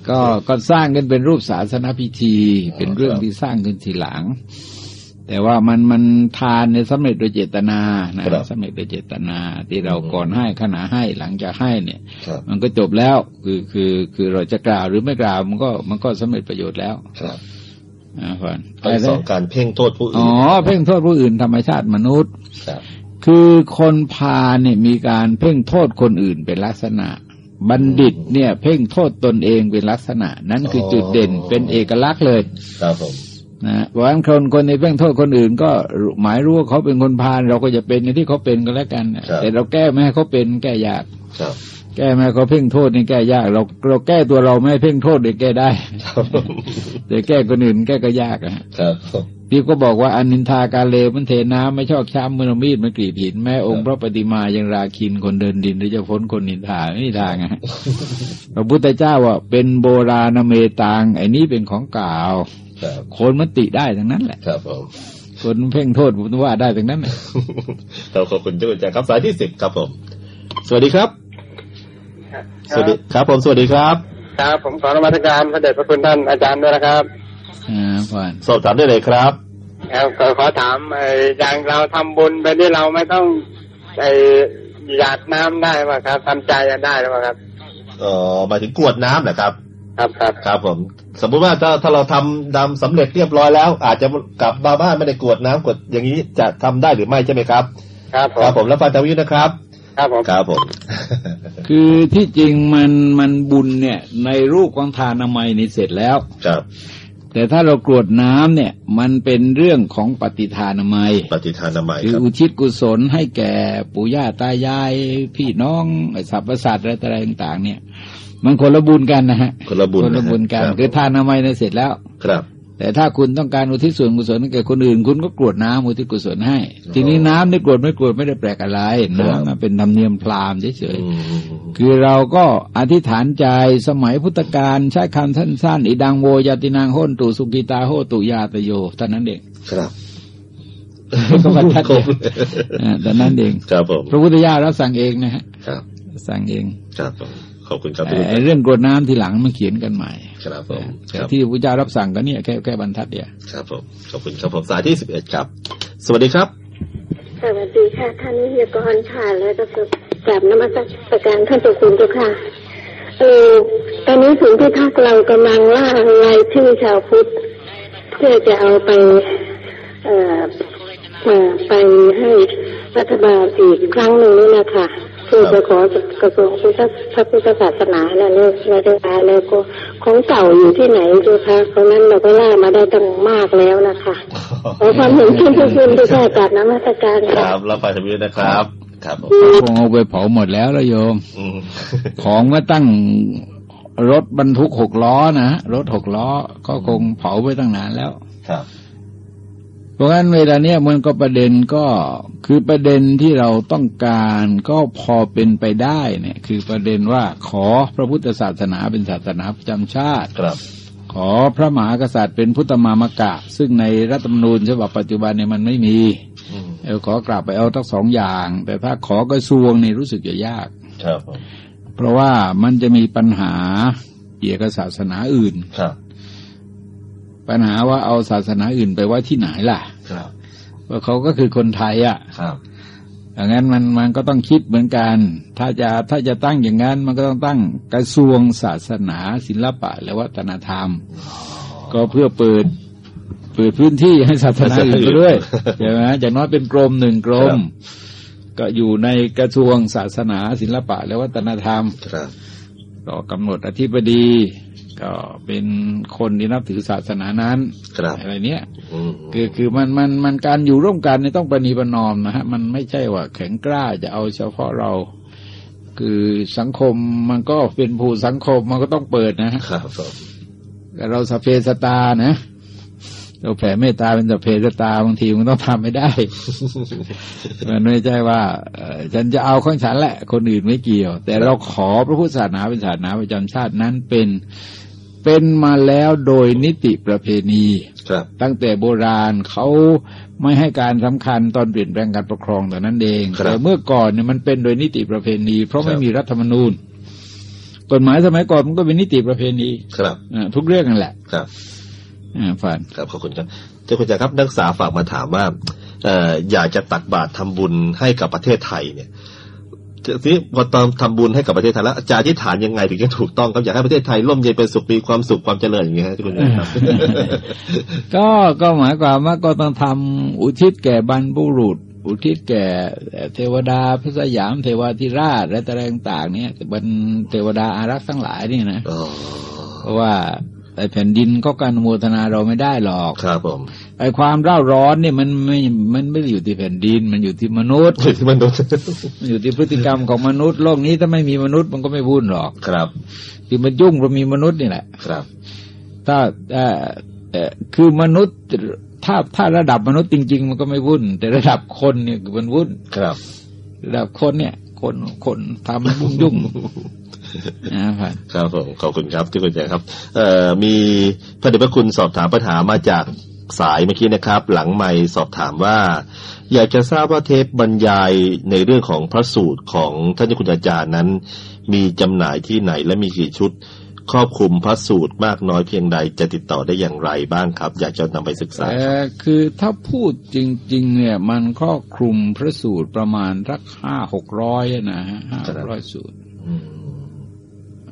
ก็ก็สร้างกันเป็นรูปศาสนพิธี เป็นเรื่องที่สร้างขึ้นทีหลัง แต่ว่ามันมันทานในยสำเร็จโดยเจตนานะครับสำเร็จโดยเจตนาที่เราก่อนให้ขณะให้หลังจากให้เนี่ยครับมันก็จบแล้วคือคือคือเราจะกล่าวหรือไม่กล่าวมันก็มันก็สำเร็จประโยชน์แล้วครับอ่าฟันข้อที่สองการเพ่งโทษผู้อ๋อื่อนเพ่งโทษผู้อื่นธรรมชาติมนุษย์ครับคือคนพาลเนี่ยมีการเพ่งโทษคนอื่นเป็นลักษณะ บัณฑิตเนี่ย เพ่งโทษตนเองเป็นลักษณะ นั้นคือจุดเด่นเป็นเอกลักษณ์เลยครับผม นะเพราะฉะนั้นคนคนในเพ่งโทษคนอื่น ก็หมายรู้ว่าเขาเป็นคนพาลเราก็จะเป็นอย่างที่เขาเป็นก็แล้วกัน แต่เราแก้ไม่ให้เขาเป็นแก้ยากครับแก้ไม่ให้เขาเพ่งโทษนี่แก้ยาก เราเราแก้ตัวเราไม่ให้เพ่งโทษเนี่ยแก้ได้ครับผมแต่แก้คนอื่นแก้ก็ยากอะครับที่ก็บอกว่าอนินทาการเลวมันเทน้ำไม่ชอบช้ำมือมีดมันกรีดหินแม้องค์พระปฏิมายังราคินคนเดินดินหรือจะพ้นคนนินทาไม่มีทางอะพระพุทธเจ้าว่าเป็นโบราณเมตังไอ้นี้เป็นของเก่า ครับคนมันติได้ทั้งนั้นแหละครับผมคนเพ่งโทษผมว่าได้ทั้งนั้นแหละเราขอบคุณเจ้าคุณแจครับสายที่สิบครับผม สวัสดีครับ สวัสดีครับ ผมสวัสดีครับ ครับผมขอนมัสการพระเดชพระคุณท่านอาจารย์ด้วยนะครับอ่าผ่านสอบถามได้เลยครับครับก็ขอถามไอ้อย่างเราทำบุญไปที่เราไม่ต้องไอ้หยาดน้ำได้ป่ะครับทำใจกันได้หรือเปล่าครับเอ่อหมายถึงกรวดน้ำเหรอครับ ครับครับครับผม สมมุติว่าถ้าถ้าเราทำดำสำเร็จเรียบร้อยแล้ว อาจจะกลับมาบ้านไม่ได้กรวดน้ำกรวดอย่างนี้จะทำได้หรือไม่ใช่ไหมครับ ครับผครัมบผมแล้วฟังทางวิทยุนะครับ ครับผมครับผม คือที่จริงมันมันบุญเนี่ย ในรูปของทานามัยนี่เสร็จแล้วครับแต่ถ้าเรากรวดน้ำเนี่ย มันเป็นเรื่องของปฏิทานามัย ปฏิทานนามัยคือครับอุทิศกุศลให้แก่ปู่ย่าตายาย พี่น้องสรรพสัตว์อะไรต่างๆเนี่ย มันคนละบุญกันนะฮะคนละบุญคนละบุญกันรับคือทานนามัยเนี่ยเสร็จแล้วครับ แต่ถ้าคุณต้องการอุทิศส่วนกุศลให้แก่คนอื่น คุณก็กรวดน้ำอุทิศกุศลให้ ทีนี้น้ำนี่กรวดไม่กรวดไม่ได้แปลกอะไรน้ำมันเป็นธรรมเนียมพราหมณ์เฉยอืมๆคือเราก็อธิษฐานใจสมัยพุทธกาลใช้คำสั้นๆอิดังโวยาตินางโหนตุสุกิตาโหตุยาตโยเท่านั้นเองครับก็บรรทัดครเดียวบอ่าแต่นั้นเองครับผมพระพุทธเจ้ารับสั่งเองนะฮะครับ สั่งเองครับผม ขอบคุณครับไอ้เรื่องกรวดน้ำทีหลังมันเขียนกันใหม่ ครับผมแต่ครับที่พระเจ้ารับสั่งก็เนี่ยแค่แค่บรรทัดเดียวครับผมขอบคุณครับผมสายที่สิบเอ็ดครับ สวัสดีครับ สวัสดีค่ะท่านวิทยากรค่ะและก็กราบนมัสการท่านเจ้าคุณเจ้าค่ะเออตอนนี้ศูนย์พิทักษ์เรากำลังล่ารายชื่อชาวพุทธเพื่อจะเอาไปเอ่อเอ่อไปให้รัฐบาลอีกครั้งหนึ่งนี่นะคะ เพื่อจะขอกระทรวงพุทธพระพุทธศาสนาและเรื่องรัฐบาแล้วก็ของเก่าอยู่ที่ไหนเจ้าคะเพราะนั้นเราก็ล่ามาได้ตั้งมากแล้วนะคะขอความเห็นชื่นชมด้วยค่ะกราบนมัสการครับรับฟังทางวิทยุนะครับ ครับคงเอาไปเผาหมดแล้วละโยมของมาตั้งรถบรรทุกหกล้อนะรถหกล้อก็คงเผาไปตั้งนานแล้ว ครับ เพราะงั้นเวลาเนี้ยมันก็ประเด็นก็คือประเด็นที่เราต้องการก็พอเป็นไปได้เนี่ยคือประเด็นว่าขอพระพุทธศาสนาเป็นศาสนาประจำชาติครับขอพระมหากษัตริย์เป็นพุทธมามกะ ซึ่งในรัฐธรรมนูญฉบับปัจจุบันเนี่ยมันไม่มีอืมเออขอกลับไปเอาทั้งสองอย่าง แต่ถ้าขอกระทรวงนี่รู้สึกจะยากครับผมเพราะว่ามันจะมีปัญหาเกี่ยวกับศาสนาอื่นครับ ปัญหาว่าเอาศาสนาอื่นไปไว้ที่ไหนล่ะครับเพราะเขาก็คือคนไทยอะครับดังนั้นมันมันก็ต้องคิดเหมือนกัน ถ้าจะถ้าจะตั้งอย่างนั้น มันก็ต้องตั้งกระทรวงศาสนา ศิลปะ และวัฒนธรรม ก็เพื่อเปิดเปิดพื้นที่ให้ศาสนาอื่นไปด้วยใช่ไหมอย่างน้อยเป็นกรมหนึ่งกรม ก็อยู่ในกระทรวงศาสนา ศิลปะ และวัฒนธรรมครับก็กำหนดอธิบดี ก็เป็นคนที่นับถือศาสนานั้นครับอะไรเนี้ยอืมคือคือมันมันมันการอยู่ร่วมกันเนี่ยต้องประนีประนอมนะฮะมันไม่ใช่ว่าแข็งกล้าจะเอาเฉพาะเรา คือสังคมมันก็เป็นผู้สังคมมันก็ต้องเปิดนะฮะครับผมแต่เราสพเพสตานะเราแผ่เมตตาเป็นสพเพสตาบางทีมันต้องทำไม่ได้ มันไม่ใช่ว่าเอ่อฉันจะเอาของฉันแหละ คนอื่นไม่เกี่ยว แต่เราขอพระพุทธศาสนาเป็นศาสนาประจำชาตินั้นเป็น เป็นมาแล้วโดยนิติประเพณีครับตั้งแต่โบราณเขาไม่ให้การสำคัญตอนเปลี่ยนแปลงการปกครองแต่นั้นเองครับแต่เมื่อก่อนเนี่ยมันเป็นโดยนิติประเพณี เพราะครับไม่มีรัฐธรรมนูญกฎหมายสมัยก่อนมันก็เป็นนิติประเพณีครับอ่าทุกเรื่องนั่นแหละครับอ่าฝันครับขอบคุณครับเจ้าคุณจ่าครับนักศึกษาฝากมาถามว่าเอ่ออยากจะตักบาตรทำบุญให้กับประเทศไทยเนี่ย ทีนี้พอตอนทำบุญให้กับประเทศไทยแล้วจะอธิษฐานยังไงถึงจะถูกต้องครับอยากให้ประเทศไทยร่มเย็นเป็นสุขมีความสุขความเจริญอย่างเงี้ยฮะเจ้าคุณจ่าครับก็ก็หมายความว่าก็ต้องทำอุทิศแก่บรรพบุรุษ อุทิศแก่เทวดาพระสยามเทวาธิราชและแต่ต่างๆเนี่ยเป็นเทวดาอารักษ์ทั้งหลายนี่นะอ๋อเพราะว่า ไอ้แผ่นดินก็การอนุโมทนาเราไม่ได้หรอกครับผมไอ้ความเร่าร้อนเนี่ยมันไม่มันไม่ได้อยู่ที่แผ่นดิน มันอยู่ที่มนุษย์ที่มันโดนมันอยู่ที่พฤติกรรมของมนุษย์โลกนี้ถ้าไม่มีมนุษย์มันก็ไม่วุ่นหรอกครับคือมันยุ่งเพราะมีมนุษย์นี่แหละครับ ถ้าเอ่อเอ่อคือมนุษย์ถ้าถ้าระดับมนุษย์จริง ๆ มันก็ไม่วุ่น แต่ระดับคนเนี่ยคือมันวุ่นครับ ระดับคนเนี่ย คนคนทำมันยุ่งยุ่งๆนะ ครับครับผมขอบคุณครับที่คุณแจครับ เอ่อมีพระเดชพระคุณสอบถามปัญหามาจากสายเมื่อกี้นะครับ หลังไม่สอบถามว่า อยากจะทราบว่าเทปบรรยายในเรื่องของพระสูตรของท่านเจ้าคุณอาจารย์นั้น มีจำหน่ายที่ไหนและมีกี่ชุด ครอบคลุมพระสูตรมากน้อยเพียงใดจะติดต่อได้อย่างไรบ้างครับ อยากจะนำไปศึกษาเอ่อคือถ้าพูดจริง ๆ เนี่ย มันครอบคลุมพระสูตรประมาณสักห้าหกร้อยนะฮะห้าครับร้อยสูตร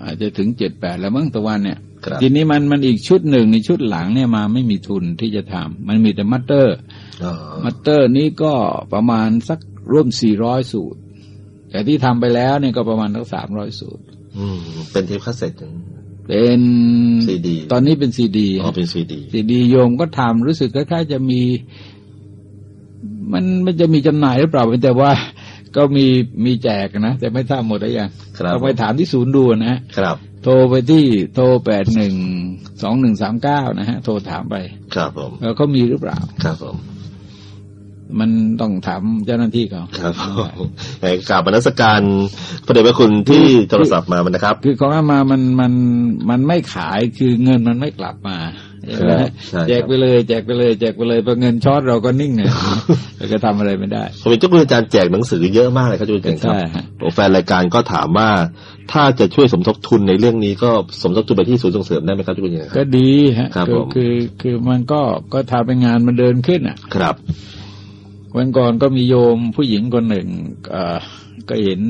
อืมอาจจะถึงเจ็ดแปดแล้วมั้งตะวันเนี่ยครับทีนี้มันมันอีกชุดหนึ่งในชุดหลังเนี่ยมาไม่มีทุนที่จะทำมันมีแต่ master อ๋อ master นี้ก็ประมาณสักร่วมสี่ร้อยสูตร แต่ที่ทำไปแล้วเนี่ยก็ประมาณสักสามร้อยสูตรอืมเป็นเทปคาสเซ็ตเป็น CD ตอนนี้เป็นซีดีอ๋อเป็นซีดีซีดีโยมก็ทำรู้สึกคล้ายๆจะมี มันมันจะมีจำหน่ายหรือเปล่าแต่ว่า ก็มีมีแจกนะ แต่ไม่ทราบหมดหรือยังครับต้องไปถามที่ศูนย์ดูนะฮะครับ โทรไปที่โทรแปดหนึ่งสองหนึ่งสามเก้านะฮะ โทรถามไป ครับผมแล้วเขามีหรือเปล่า ครับผมมันต้องถามเจ้าหน้าที่เขาครับผมในกราบมนสการพระเดชพระคุณที่โทรศัพท์มานะครับ คือของอามามันมันมันไม่ขายคือเงินมันไม่กลับมา ใช่ไหมครับใช่ครับแจกไปเลยแจกไปเลยแจกไปเลยพอเงินช็อตเราก็นิ่งเลยเราก็ทำอะไรไม่ได้ผมเห็นเจ้าคุณอาจารย์แจกหนังสือเยอะมากเลยครับจุนเก่งครับใช่ฮะโอ้แฟนรายการก็ถามว่า ถ้าจะช่วยสมทบทุนในเรื่องนี้ก็สมทบทุนไปที่ศูนย์ส่งเสริมได้ไหมครับจุนเก่งคก็รับดีฮะครับคือผมคือคือมันก็ก็ทำเป็นงานมันเดินขึ้นอะ ครับ วันก่อนก็มีโยมผู้หญิงคนหนึ่งเอ่อก็เห็น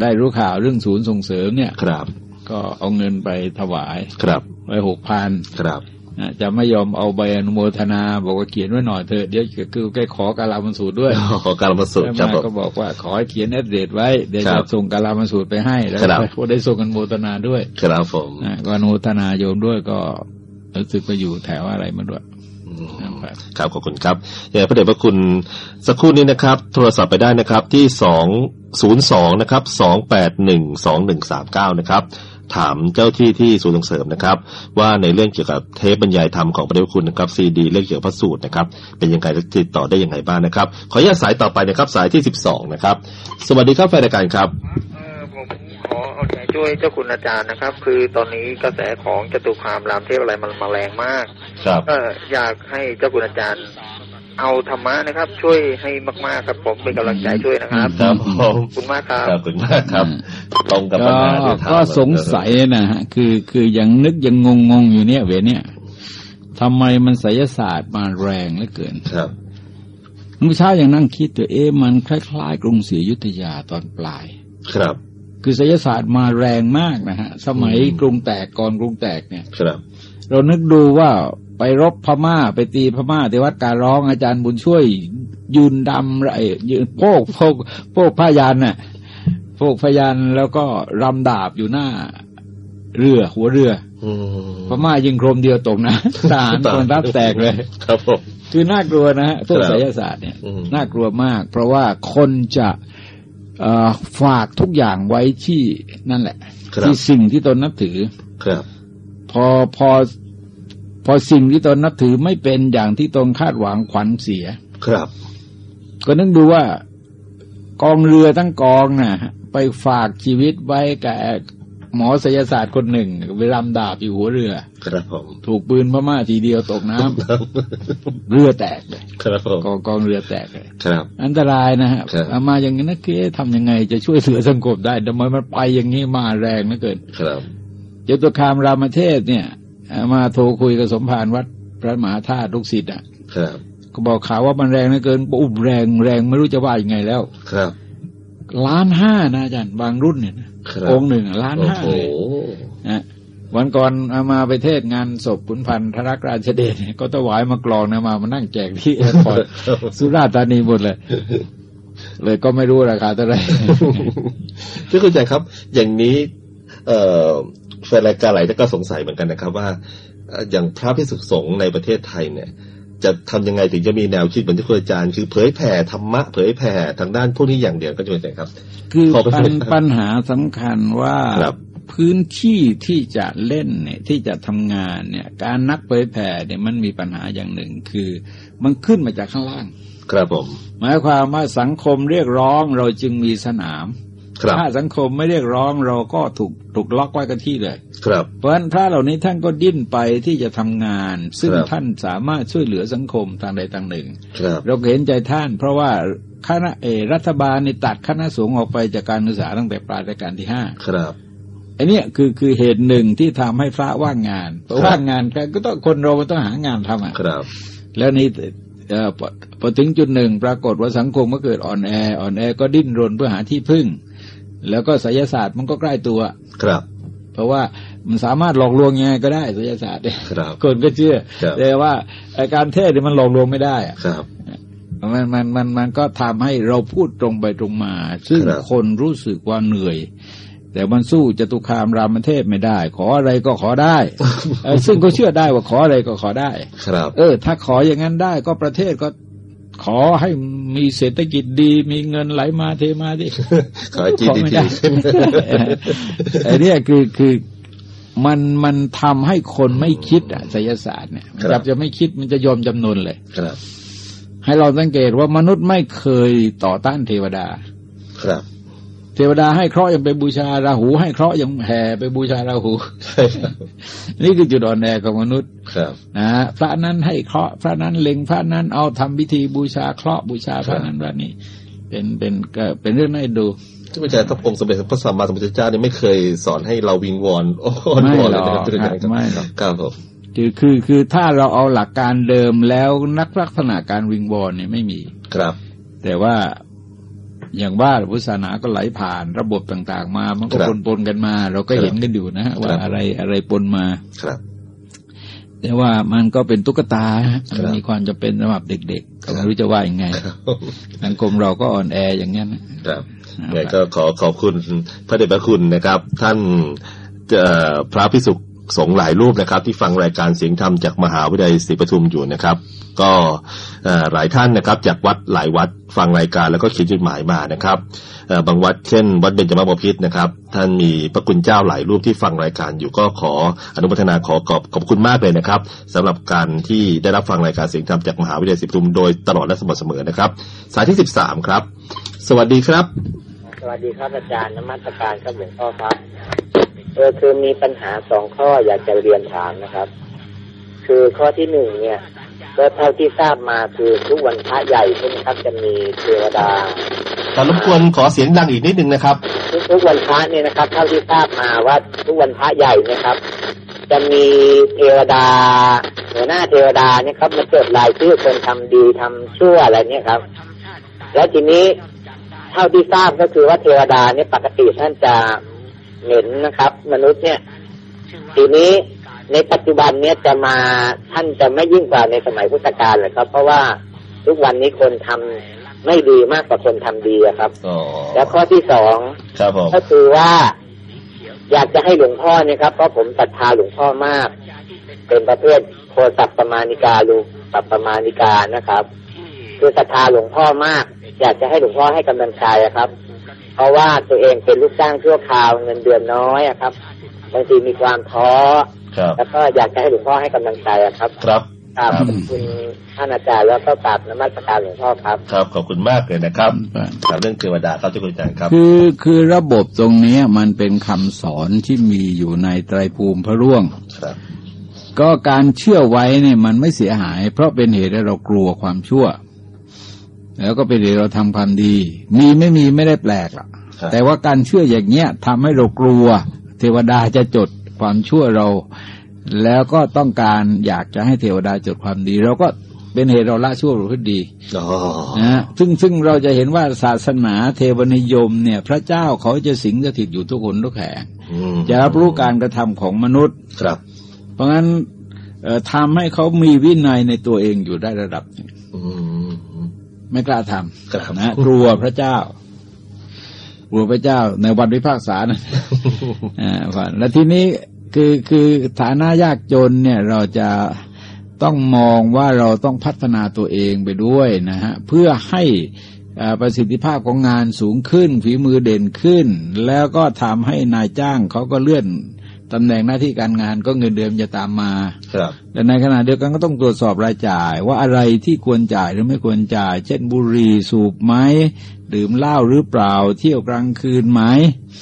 ได้รู้ข่าวเรื่องศูนย์ส่งเสริมเนี่ย ครับ ก็เอาเงินไปถวาย ครับ ไปหกพันครับจะไม่ยอมเอาใบอนุโมทนา บอกว่าเขียนไว้หน่อยเถอะเดี๋ยวคือแกขอกาลามันสูตรด้วยขอการมาสุดแล้วครับมาผมก็บอกว่าขอให้เขียนแอดเดรสไว้เดี๋ยวครัจะบส่งกาลามันสูตรไปให้แล้วครับก็ได้ส่งกันโมทนาด้วยครับผมนะก็อนุโมทนาโยมด้วยก็รู้สึกไปอยู่แถวอะไรมาด้วยอืมนะครับครับขอบคุณครับอย่างพระเดชพระคุณสักครู่นี้นะครับ โทรศัพท์ไปได้นะครับที่สองศูนย์สองนะครับสองแปดหนึ่งสองหนึ่งสามเก้านะครับ ถามเจ้าที่ที่ศูนย์ส่งเสริมนะครับ ว่าในเรื่องเกี่ยวกับเทปบรรยายธรรมของพระเดชพระคุณนะครับซีดีเรื่องเกี่ยวกับพระสูตรนะครับ เป็นยังไงและติดต่อได้ยังไงบ้างนะครับ ขออนุญาตสายต่อไปนะครับสายที่สิบสองนะครับ สวัสดีครับแฟนรายการครับเออผมขอเอาใจช่วยเจ้าคุณอาจารย์นะครับ คือตอนนี้กระแสของจตุคามรามเทพอะไรมันมาแรงมากครับก็อยากให้เจ้าคุณอาจารย์ เอาธรรมะนะครับ ช่วยให้มาก ๆ ครับผมเป็นกำลังใจช่วยนะครับครับผมขอบคุณมากครับขอบคุณมากครับตรงกับปัญก็หาที่ถามก็สงสัยนะฮะคือคือยังนึกยังงงงๆอยู่เนี่ยเวรเนี่ยทำไมมันไสยศาสตร์มาแรงเหลือเกินครับเมื่อเช้ายังนั่งคิดตัวเอ๊ะมันคล้ายๆกรุงศรีอยุธยาตอนปลาย ครับ คือไสยศาสตร์มาแรงมากนะฮะ สมัยอืมกรุงแตกก่อนกรุงแตกเนี่ย ครับ เรานึกดูว่า ไปรบพม่า ไปตีพม่าที่วัดการร้องอาจารย์บุญช่วย ยืนดำไรยืนโพกโพกโพกผ้ายันน่ะโพกพยันแล้วก็รำดาบอยู่หน้า เรือหัวเรืออืมพม่ายิงโครมเดียวตกนะทหารกองทัพแตกเลย ครับผมคือน่ากลัวนะฮะพวกครับไสยศาสตร์เนี่ยอืมน่ากลัวมาก เพราะว่าคนจะเอ่อฝากทุกอย่างไว้ที่นั่นแหละครับที่สิ่งที่ตนนับถือ ครับ พอพอ พอสิ่งที่ตนนับถือไม่เป็นอย่างที่ตนคาดหวังขวัญเสีย ครับ ก็นึกดูว่ากองเรือทั้งกองน่ะ ไปฝากชีวิตไว้กับหมอศิลศาสตร์คนหนึ่งไปรำดาบอยู่หัวเรือ ครับผมถูกปืนพม่าทีเดียวตกน้ำเรือแตกเลยครับผมกองกองเรือแตกเลยครับ อันตรายนะฮะครับเอามาอย่างนี้นะคือเอ๊ะทำยังไง จะช่วยเหลือสังคมได้ทำไมมันไปอย่างนี้มาแรงเหลือเกิน ครับเจตุคามรามเทศเนี่ยเอา มาโทรคุยกับสมภารวัดพระมหาธาตุลูกศิษย์อะ ครับ ก็บอกข่าวว่ามันแรงเหลือเกินอุ้มแรงแรงไม่รู้จะว่ายังไงแล้ว ครับ ล้านห้านะอาจารย์บางรุ่นเนี่ยนะครับองค์หนึ่งอะล้านโอ้ห้าโหเลยนะวันก่อนเอามาไปเทศงานศพขุนพันธรักราชเดชเนี่ยก็ถวายมากรองนะมามานั่งแจกที่แอร์พอร์ตสุราษฎร์ธานีหมดเลย เลยก็ไม่รู้ราคาเท่าไหร่ที่คุณใจครับ อย่างนี้ เอ่อ แฟนรายการหลายท่านก็สงสัยเหมือนกันนะครับ ว่าเอ่ออย่างพระพิสุสงฆ์ในประเทศไทยเนี่ย จะทำยังไงถึงจะมีแนวคิดเหมือนที่คุณอาจารย์ คือเผยแผ่ธรรมะเผยแผ่ทางด้านพวกนี้อย่างเดียวก็จะเป็นไงครับ คือขอบคุณปัญครับปัญหาสำคัญว่าครับพื้นที่ที่จะเล่นเนี่ยที่จะทำงานเนี่ย การนักเผยแผ่เนี่ยมันมีปัญหาอย่างหนึ่งคือ มันขึ้นมาจากข้างล่าง ครับผม หมายความว่าสังคมเรียกร้องเราจึงมีสนามครับ ถ้าสังคมไม่เรียกร้องเราก็ถูกถูกล็อกไว้กับที่เลย ครับ เพราะฉะนั้นพระเหล่านี้ท่านก็ดิ้นไปที่จะทำงาน ซึ่งครับท่านสามารถช่วยเหลือสังคมทางใดทางหนึ่งครับเราก็เห็นใจท่าน เพราะว่าคณะเออรัฐบาลในตัดคณะสงฆ์ออกไปจากการศึกษาตั้งแต่ปลายรัชกาลที่ห้าครับอันเนี้ยคือคือเหตุหนึ่งที่ทำให้พระว่างงานเพราะครับว่างงานก็ต้องคนเรามันต้องหางานทำอะครับ แล้วนี่เอ่อพอพอถึงจุดหนึ่งปรากฏว่าสังคมก็เกิดอ่อนแออ่อนแอก็ดิ้นรนเพื่อหาที่พึ่ง แล้วก็ไสยศาสตร์มันก็ใกล้ตัว ครับ เพราะว่ามันสามารถหลอกลวงยังไงก็ได้ไสยศาสตร์เนี่ยครับคนก็เชื่อครับแต่ว่าไอ้การเทศเนี่ยมันหลอกลวงไม่ได้อะครับมันมันมันมันก็ทำให้เราพูดตรงไปตรงมา ซึ่งครับคนรู้สึกว่าเหนื่อย แต่มันสู้จตุคามรามเทพไม่ได้ ขออะไรก็ขอได้เออซึ่งก็เชื่อได้ว่าขออะไรก็ขอได้ ครับ เออ ถ้าขออย่างนั้นได้ก็ประเทศก็ ขอให้มีเศรษฐกิจดี มีเงินไหลมาเทมาดิขอให้ขอไม่ GDP ได้ไอ้เนี่ยคือคือมันมันทำให้คนไม่คิดอะไสยศาสตร์เนี่ยครับจะจะไม่คิดมันจะยอมจำนนเลยครับ ให้เราสังเกตว่ามนุษย์ไม่เคยต่อต้านเทวดา ครับ เทวดาให้เคราะห์ยังไปบูชาราหู ให้เคราะห์ยังแห่ไปบูชาราหูใช่ครับนี่คือจุดอ่อนแอของมนุษย์ครับนะฮะพระนั้นให้เคราะห์พระนั้นเล็งพระนั้นเอาทำพิธีบูชาเคราะห์บูชาพระนั้นพระนี้ เป็นเป็นก็เป็นเรื่องน่าดูที่พระอาจารย์พระองค์สมเด็จพระสัมมาสัมพุทธเจ้าเนี่ยไม่เคยสอนให้เราวิงวอนโอ้อนไม่วอนหรเลอยนะครับกที่พระอาจารย์ครับไม่หรอกครับผมคือคือคือถ้าเราเอาหลักการเดิมแล้วนักลักษณะการวิงวอนเนี่ยไม่มีครับ แต่ว่า อย่างว่าพุทธศาสนาก็ไหลผ่านระบบต่าง ๆ มา มันก็ครับปนปนๆกันมา เราก็ครับเห็นกันอยู่นะฮะว่าครับอะไรอะไรปนมาครับ แต่ว่ามันก็เป็นตุ๊กตาฮะครับมันมีความจำเป็นสำหรับเด็กๆครัก็บไม่รู้จะว่ายังไงครับสังคมเราก็อ่อนแออย่างนี้นนะครับไงก็ขอขอบคุณพระเดชพระคุณนะครับ ท่านเอ่อพระพิสุ สงหลายรูปนะครับ ที่ฟังรายการเสียงธรรมจากมหาวิทยาลัยศรีปทุมอยู่นะครับ ก็หลายท่านนะครับ จากวัดหลายวัดฟังรายการแล้วก็เขียนจดหมายมานะครับบางวัดเช่น วัดเบญจมบพิตรนะครับ ท่านมีพระคุณเจ้าหลายรูปที่ฟังรายการอยู่ก็ขออนุโมทนาขอขอบขอบคุณมากเลยนะครับสำหรับการที่ได้รับฟังรายการเสียงธรรมจากมหาวิทยาลัยศรีปทุมโดยตลอดและสม่ำเสมอนะครับ สายที่สิบสามครับ สวัสดีครับ สวัสดีครับอาจารย์นมัสการครับหลวงพ่อครับ เออคือมีปัญหาสองข้ออยากจะเรียนถามนะครับ คือข้อที่หนึ่งเนี่ยก็เท่าที่ทราบมาคือทุกวันพระใหญ่ใช่ไหมครับจะมีเทวดาขอรบกวนขอเสียงดังอีกนิดนึงนะครับทุกทุกวันพระเนี่ยนะครับ เท่าที่ทราบมาว่าทุกวันพระใหญ่เนะครับ จะมีเทวดาหัวหน้าเทวดาเนี่ยครับมาจดรายชื่อคนทำดีทำชั่วอะไรเนี่ยครับ แล้วทีนี้เท่าที่ทราบก็คือว่าเทวดาเนี่ยปกติท่านจะ เห็นนะครับ มนุษย์เนี่ย ทีนี้ในปัจจุบันเนี่ยจะมาท่านจะไม่ยิ่งกว่าในสมัยพุทธกาลเลยครับ เพราะว่าทุกวันนี้คนทำไม่ดีมากกว่าคนทำดีอะครับอ๋อแล้วข้อที่สองครับผมก็คือว่า อยากจะให้หลวงพ่อเนี่ยครับเพราะผมศรัทธาหลวงพ่อมาก เป็นประเภทโคสัปปมานิกาลูปัปปมานิกานะครับ คือศรัทธาหลวงพ่อมาก อยากจะให้หลวงพ่อให้กำลังใจอะครับ เพราะว่าตัวเองเป็นลูกจ้างชั่วคราวเงินเดือนน้อยอะครับบางทีมีความท้อครับแล้วก็อยากจะให้หลวงพ่อให้กำลังใจอะครับ ครับกราบขอบคุณท่านอาจารย์แล้วก็กราบนมัสการหลวงพ่อครับ ครับขอบคุณมากเลยนะครับถามเรื่องเทวดาครับที่คุณอาจารย์ครับ คือคือระบบตรงเนี้ยมันเป็นคำสอนที่มีอยู่ในไตรภูมิพระร่วงครับ ก็การเชื่อไว้เนี่ยมันไม่เสียหาย เพราะเป็นเหตุให้เรากลัวความชั่ว แล้วก็เป็นเหตุเราทำความดี มีไม่มีไม่ได้แปลกหรอกครับแต่ว่าการเชื่ออย่างเงี้ยทำให้เรากลัว เทวดาจะจดความชั่วเรา แล้วก็ต้องการอยากจะให้เทวดาจดความดี เราก็เป็นเหตุเราละชั่วหรือพฤติดีอ๋อนะฮะซึ่งซึ่งเราจะเห็นว่าศาสนาเทวนิยมเนี่ย พระเจ้าเขาจะสิงสถิตอยู่ทุกคนทุกแห่งอืมจะรับรู้การกระทำของมนุษย์ครับ เพราะงั้นเอ่อทำให้เขามีวินัยในตัวเองอยู่ได้ระดับหนึ่งอืม ไม่กล้าทครับำนะกลัวพระเจ้ากลัวพระเจ้าในวันวิพากษานะอ่าว่าแล้วทีนี้คือคือฐานะยากจนเนี่ยเราจะต้องมองว่าเราต้องพัฒนาตัวเองไปด้วยนะฮะเพื่อให้อ่าประสิทธิภาพของงานสูงขึ้นฝีมือเด่นขึ้น แล้วก็ทำให้นายจ้างเขาก็เลื่อน ตำแหน่งหน้าที่การงานก็เงินเดือนจะตามมาครับแต่ในขณะเดียวกันก็ต้องตรวจสอบรายจ่าย ว่าอะไรที่ควรจ่ายหรือไม่ควรจ่าย เช่นบุหรี่สูบไหมดื่มเหล้าหรือเปล่า เที่ยวกลางคืนไหม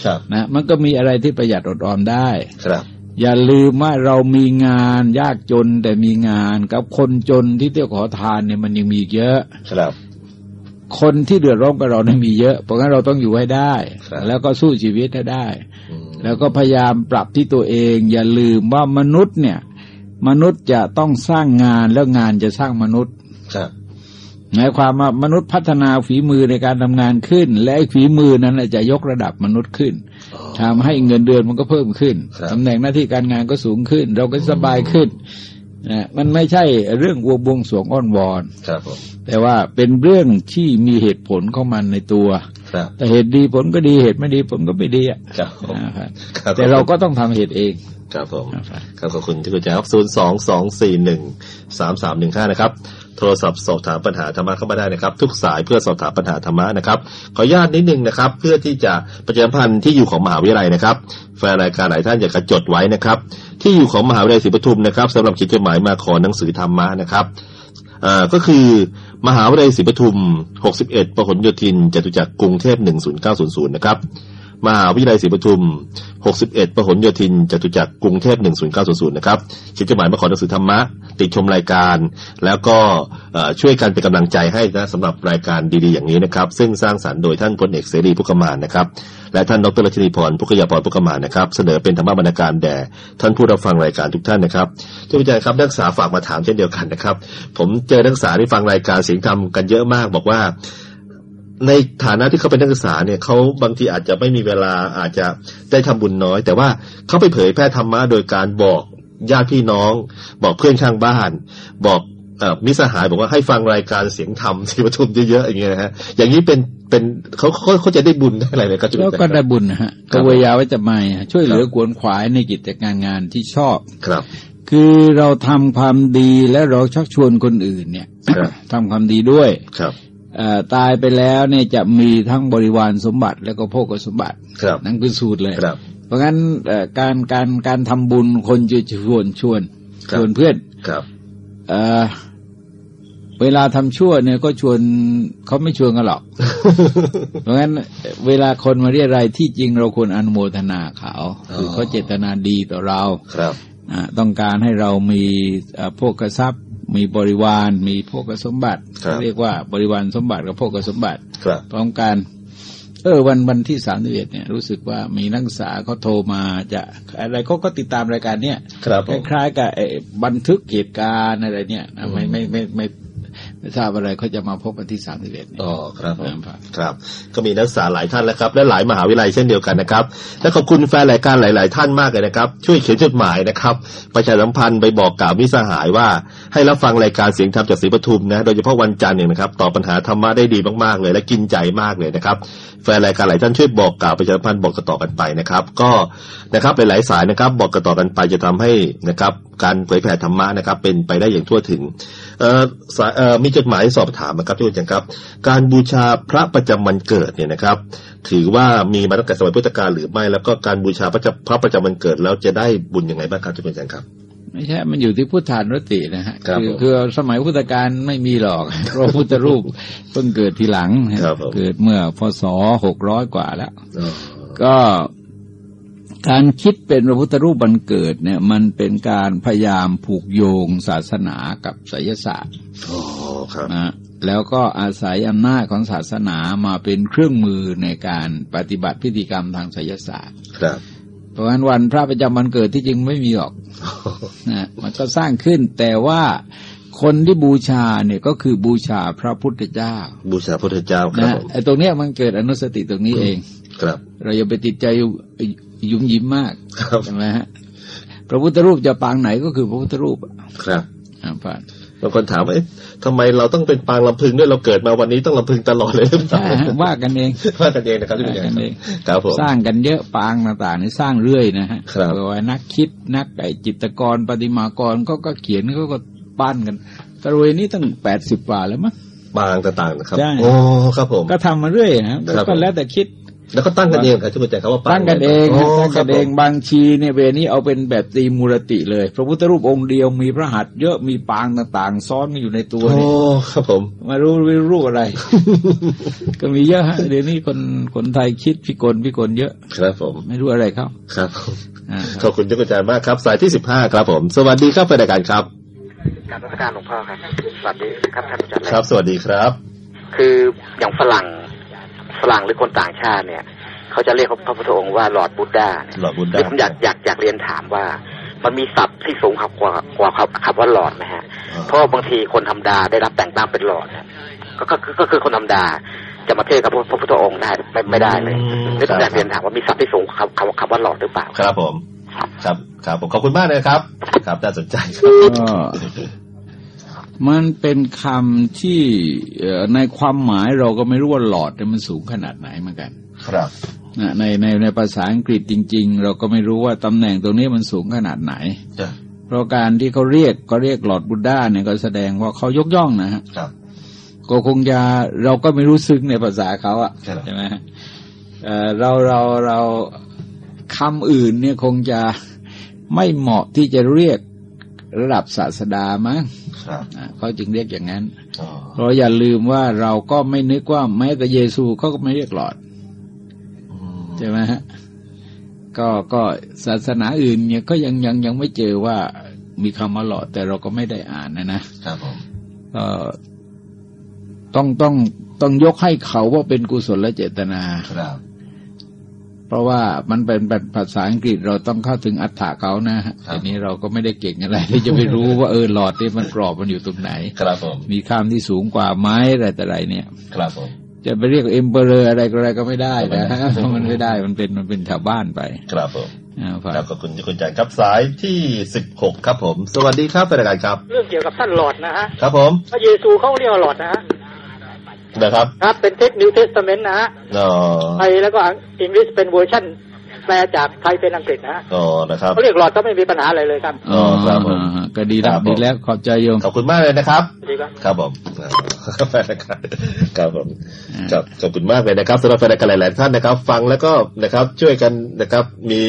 ครับนะมันก็มีอะไรที่ประหยัดอดออมได้ครับ อย่าลืมว่าเรามีงานยากจนแต่มีงานกับคนจนที่เที่ยวขอทานเนี่ยมันยังมีอีกเยอะครับคนที่เดือดร้อนกับเราเนี่ยมีเยอะ เพราะงั้นเราต้องอยู่ให้ได้ครับแล้วก็สู้ชีวิตให้ได้อืม แล้วก็พยายามปรับที่ตัวเอง อย่าลืมว่ามนุษย์เนี่ย มนุษย์จะต้องสร้างงานแล้วงานจะสร้างมนุษย์ครับหมายความว่ามนุษย์พัฒนาฝีมือในการทำงานขึ้น และไอ้ฝีมือนั้นน่ะจะยกระดับมนุษย์ขึ้นอ๋อทำให้เงินเดือนมันก็เพิ่มขึ้นครับตำแหน่งหน้าที่การงานก็สูงขึ้น เราก็สบายขึ้นนะมันไม่ใช่เรื่องวัวบวงสรวงอ้อนวอนครับผมแต่ว่าเป็นเรื่องที่มีเหตุผลของมันในตัวครับ แต่เหตุดีผลก็ดีเหตุไม่ดีผลก็ไม่ดีอะครับผมนะครับครับแต่เราก็ต้องทำเหตุเองครับผมนะครับครับขอบคุณที่คุณแจ๊ครับศูนย์สองสองสี่หนึ่งสามสามหนึ่งห้านะครับ โทรศัพท์สอบถามปัญหาธรรมะเข้ามาได้นะครับ ทุกสายเพื่อสอบถามปัญหาธรรมะนะครับ ขออนุญาตนิดนึงนะครับ เพื่อที่จะประชาสัมพันธ์ที่อยู่ของมหาวิทยาลัยนะครับแฟนรายการหลายท่านอยากจะจดไว้นะครับ ที่อยู่ของมหาวิทยาลัยศรีปทุมนะครับสำหรับเขียนจดหมายมาขอหนังสือธรรมะนะครับเอ่อก็คือ มหาวิทยาลัยศรีปทุม 61 ประหลโยธิน จตุจักรกรุงเทพ 10900 นะครับ มหาวิทยาลัยศรีปทุม 61ประหลโยธินจตุจักรกรุงเทพ10900นะครับเขียนจดหมายมาขอหนังสือธรรมะ ติดชมรายการ แล้วก็ช่วยกันเป็นกำลังใจให้นะสำหรับรายการดีๆอย่างนี้นะครับ ซึ่งสร้างสรรค์โดยท่านพลเอกเสรีพุกมานนะครับ และท่านดรรัชนีพรพุกยาพรพุกมานนะครับ เสนอเป็นธรรมบรรณาการแด่ท่านผู้รับฟังรายการทุกท่านนะครับท่านผู้ชมครับนักศึกษาฝากมาถามเช่นเดียวกันนะครับ ผมเจอนักศึกษาที่ฟังรายการเสียงธรรมกันเยอะมาก บอกว่า ในฐานะที่เขาเป็นนักศึกษาเนี่ยเขาบางทีอาจจะไม่มีเวลาอาจจะได้ทำบุญน้อย แต่ว่าเขาไปเผยแพร่ธรรมะโดยการบอกญาติพี่น้อง บอกเพื่อนข้างบ้าน บอกเอ่อมิตรสหายบอกว่าให้ฟังรายการเสียงธรรมที่ประชุมเยอะๆอย่างเงี้ยนะฮะอย่างนี้เป็นเป็นเขาเขาเขาจะได้บุญได้อะไรเลยครับแล้วก็ได้บุญนะฮะครักบเวยาไว้จะไม่ช่วยเหลือกวนขวายในกิจการงานที่ชอบครับ คือเราทำความดีและเราชักชวนคนอื่นเนี่ยครับทำความดีด้วยครับเอ่อ ตายไปแล้วเนี่ยจะมีทั้งบริวารสมบัติแล้วก็โภคสมบัติครับนั่นคือสูตรเลยครับเพราะงั้นเอ่อการการการทำบุญคนจะชวนชวนครับชวนเพื่อนครับเอ่อเวลาทำชั่วเนี่ยก็ชวนเขาไม่ชวนกันหรอก เพราะงั้นเวลาคนมาเรียอะไรยที่จริงเราควรอนุโมทนาเขา คือเขาเจตนาดีต่อเราครับอ่าต้องการให้เรามีเอ่อโภคทรัพย์ มีบริวารมีโภคสมบัติครับเรียกว่าบริวารสมบัติกับโภคสมบัติครับพร้อมกันเออวันวันที่สามสิบเอ็ดเนี่ยรู้สึกว่ามีนักศึกษาเขาโทรมาจะอะไรเขาก็ติดตามรายการเนี่ยครับคผมล้ายๆกับไอ้บันทึกเหตุการณ์อะไรเนี่ยนะไม่ไม่ไม่ไม่ ไม่ทราบอะไรเขาจะมาพบวันที่สามสิบเอ็ดเนี่ยอ๋อครับผมครับครับ ก็มีนักศึกษาหลายท่านแล้วครับ และหลายมหาวิทยาลัยเช่นเดียวกันนะครับ และขอบคุณแฟนรายการหลาย ๆ ท่านมากเลยนะครับ ช่วยเขียนจดหมายนะครับ ประชาสัมพันธ์ไปบอกกล่าวมิตรสหายว่า ให้รับฟังรายการเสียงธรรมจากศรีปทุมนะ โดยเฉพาะวันจันทร์เนี่ยนะครับตอบปัญหาธรรมะได้ดีมาก ๆ เลยและกินใจมากเลยนะครับแฟนรายการหลายท่านช่วยบอกกล่าวประชาสัมพันธ์บอกต่อๆกันไปนะครับ ก็นะครับหลาย ๆ สายนะครับ บอกต่อๆกันไปจะทำให้นะครับ การเผยแผ่ธรรมะนะครับ เป็นไปได้อย่างทั่วถึงเอ่อสายเอ่อมีจดหมายสอบถามนะครับทุกท่านครับ การบูชาพระประจำวันเกิดเนี่ยนะครับ ถือว่ามีมาตั้งแต่สมัยพุทธกาลหรือไม่ แล้วก็การบูชาพระจะพระประจำวันเกิดแล้วจะได้บุญยังไงบ้างครับทุกท่านครับ ไม่ใช่ มันอยู่ที่พุทธานรตินะฮะครับคือผมคือสมัยพุทธกาลไม่มีหรอกเพราะพุทธรูปเพิ่งเกิดทีหลังครับผมเกิดเมื่อพศหกร้อยกว่าแล้วอ๋อก็ การคิดเป็นพระพุทธรูปบันเกิดเนี่ย มันเป็นการพยายามผูกโยงศาสนากับไสยศาสตร์อ๋อครับนะแล้วก็อาศัยอำนาจของศาสนามาเป็นเครื่องมือในการปฏิบัติพิธีกรรมทางไสยศาสตร์ ครับเพราะฉะนั้นวันพระประจำวันเกิดที่จริงไม่มีหรอกนะมันก็สร้างขึ้นแต่ว่าคนที่บูชาเนี่ยก็คือบูชาพระพุทธเจ้า บูชาพระพุทธเจ้าครับนะผมไอ้ตรงเนี้ยมันเกิดอนุสติตรงนี้เอง ครับ เราอย่าไปติดใจ ยุ่มยิ้มมากครับใช่ไหมฮะพระพุทธรูปจะปางไหนก็คือพระพุทธรูปอะครับอ่าผ่านบางคนถามว่าเอ๊ะทำไมเราต้องเป็นปางลำพึงด้วยเราเกิดมาวันนี้ต้องลำพึงตลอดเลยหรือเปล่าใช่ฮะว่ากันเองว่ากันเองนะครับที่ว่าเป็นกันเองครับผมสร้างกันเยอะปางต่างๆนี่สร้างเรื่อยนะฮะครับเพราะว่านักคิดนักไก่จิตรกรประติมากรก็ก็เขียนเขาก็ปั้นกันตะรวยนี่ตั้งแปดสิบกว่าแล้วมั้งปางต่างๆนะครับใช่โอ้ครับผม ก็ทำมาเรื่อยนะครับก็แล้วแต่คิด แล้วก็ตั้งกันเองครับที่คุณแจครับว่าปาตั้งกันเองโนะตั้งครักับนผเองมบางชีเนี่ยเวรนี้เอาเป็นแบบตีมูรติเลย พระพุทธรูปองค์เดียวมีพระหัตถ์เยอะมีปางต่างๆ ซ้อนกันอยู่ในตัวโอ้นี่ครับผมไมารู้ไม่รู้อะไร ก็มีเยอะฮะเดี๋ยวนี้คนคนไทยคิดพิกลพิกลเยอะ ครับผม ไม่รู้อะไรเขาครับผมอ่าขอบคุณเจ้าคุณอาจารย์มากครับ สายที่สิบห้าครับผม สวัสดีครับเป็นรายการครับการรัชการหลวงพ่อครับสวัสดีครับท่านอาจารย์ครับ สวัสดีครับ คืออย่างฝรั่ง ฝรั่งหรือคนต่างชาติเนี่ยเขาจะเรียกพระพุทธองค์ว่าหลอดบุตดาเนี่ยหลอดบุญได้นี่ผมอยากอยากอยากเรียนถามว่า มันมีศัพท์ที่สูงกว่ากว่ากว่าคำว่าหลอดไหมฮะ เพราะว่าบางทีคนธรรมดาได้รับแต่งตั้งเป็นหลอดเนี่ยก็ก็ก็ก็คือคนธรรมดาจะมาเทศกับพระพุทธองค์ได้ไม่ไม่ได้เลยอืมนี่ผมอยากครับเรียนถามว่ามีศัพท์ที่สูงกว่าคำคำคำว่าหลอดหรือเปล่า ครับผม ครับ ครับผมขอบคุณมากนะครับ ครับน่าสนใจครับก็ มันเป็นคำที่เอ่อในความหมายเราก็ไม่รู้ว่าหลอดเนี่ยมันสูงขนาดไหนเหมือนกัน ครับนะในในในภาษาอังกฤษจริง ๆ เราก็ไม่รู้ว่าตำแหน่งตรงนี้มันสูงขนาดไหนจ้ะเพราะการที่เขาเรียกก็เรียกหลอดบุดด้าเนี่ยก็แสดงว่าเขายกย่องนะฮะครับก็คงจะเราก็ไม่รู้ซึ้งในภาษาเขาอะครับใช่ไหมฮะเอ่อเราเราเราคำอื่นเนี่ยคงจะไม่เหมาะที่จะเรียกระดับศาสดามั้งครับอะ เขาจึงเรียกอย่างนั้นอ๋อเพราะอย่าลืมว่าเราก็ไม่นึกว่าแม้แต่เยซูเขาก็ไม่เรียกหลอดอืมใช่ไหมฮะก็ก็ศาสนาอื่นเนี่ยก็ยังยังยังไม่เจอว่ามีคำว่าหลอด แต่เราก็ไม่ได้อ่านนะนะครับผมเอ่อต้องต้องต้องยกให้เขาว่าเป็นกุศลและเจตนาครับ เพราะว่ามันเป็นเป็นภาษาอังกฤษเราต้องเข้าถึงอัฏฐะเขานะฮะครับทีนี้เราก็ไม่ได้เก่งอะไรที่จะไปรู้ว่าเออหลอดนี่มันกรอบมันอยู่ตรงไหน ครับผมมีคำที่สูงกว่าไม้อะไรแต่ไรเนี่ย ครับผมจะไปเรียกเอ็มเปอเรอร์อะไรก็อะไรก็ไม่ได้นะไม่ได้เพราะมันไม่ได้มันเป็นมันเป็นชาวบ้านไป ครับผมอ่าฝ่ายครับขอบคุณเจ้าคุณอาจารย์ครับสายที่สิบหกครับผม สวัสดีครับเป็นรายการครับ เรื่องเกี่ยวกับท่านหลอดนะฮะครับผมพระเยซูเขาเรียกว่าหลอดนะฮะ นะครับครับเป็นเทคนิวเทสเมนต์นะฮะอ๋อไทยแล้วก็อังกฤษเป็นเวอร์ชันแปลจากไทยเป็นอังกฤษนะฮะอ๋อนะครับเขาเรียกหลอดก็ไม่มีปัญหาอะไรเลยครับอ๋อครับผมอ่า ก็ดีครัแล้วบผมดีแล้วขอบใจโยมขอบคุณมากเลยนะครับดีครับครับผมครับครับผมครับขอบคุณมากเลยนะครับสำหรับแฟนรายการหลาย ๆ ท่านนะครับ ฟังแล้วก็นะครับช่วยกันนะครับมี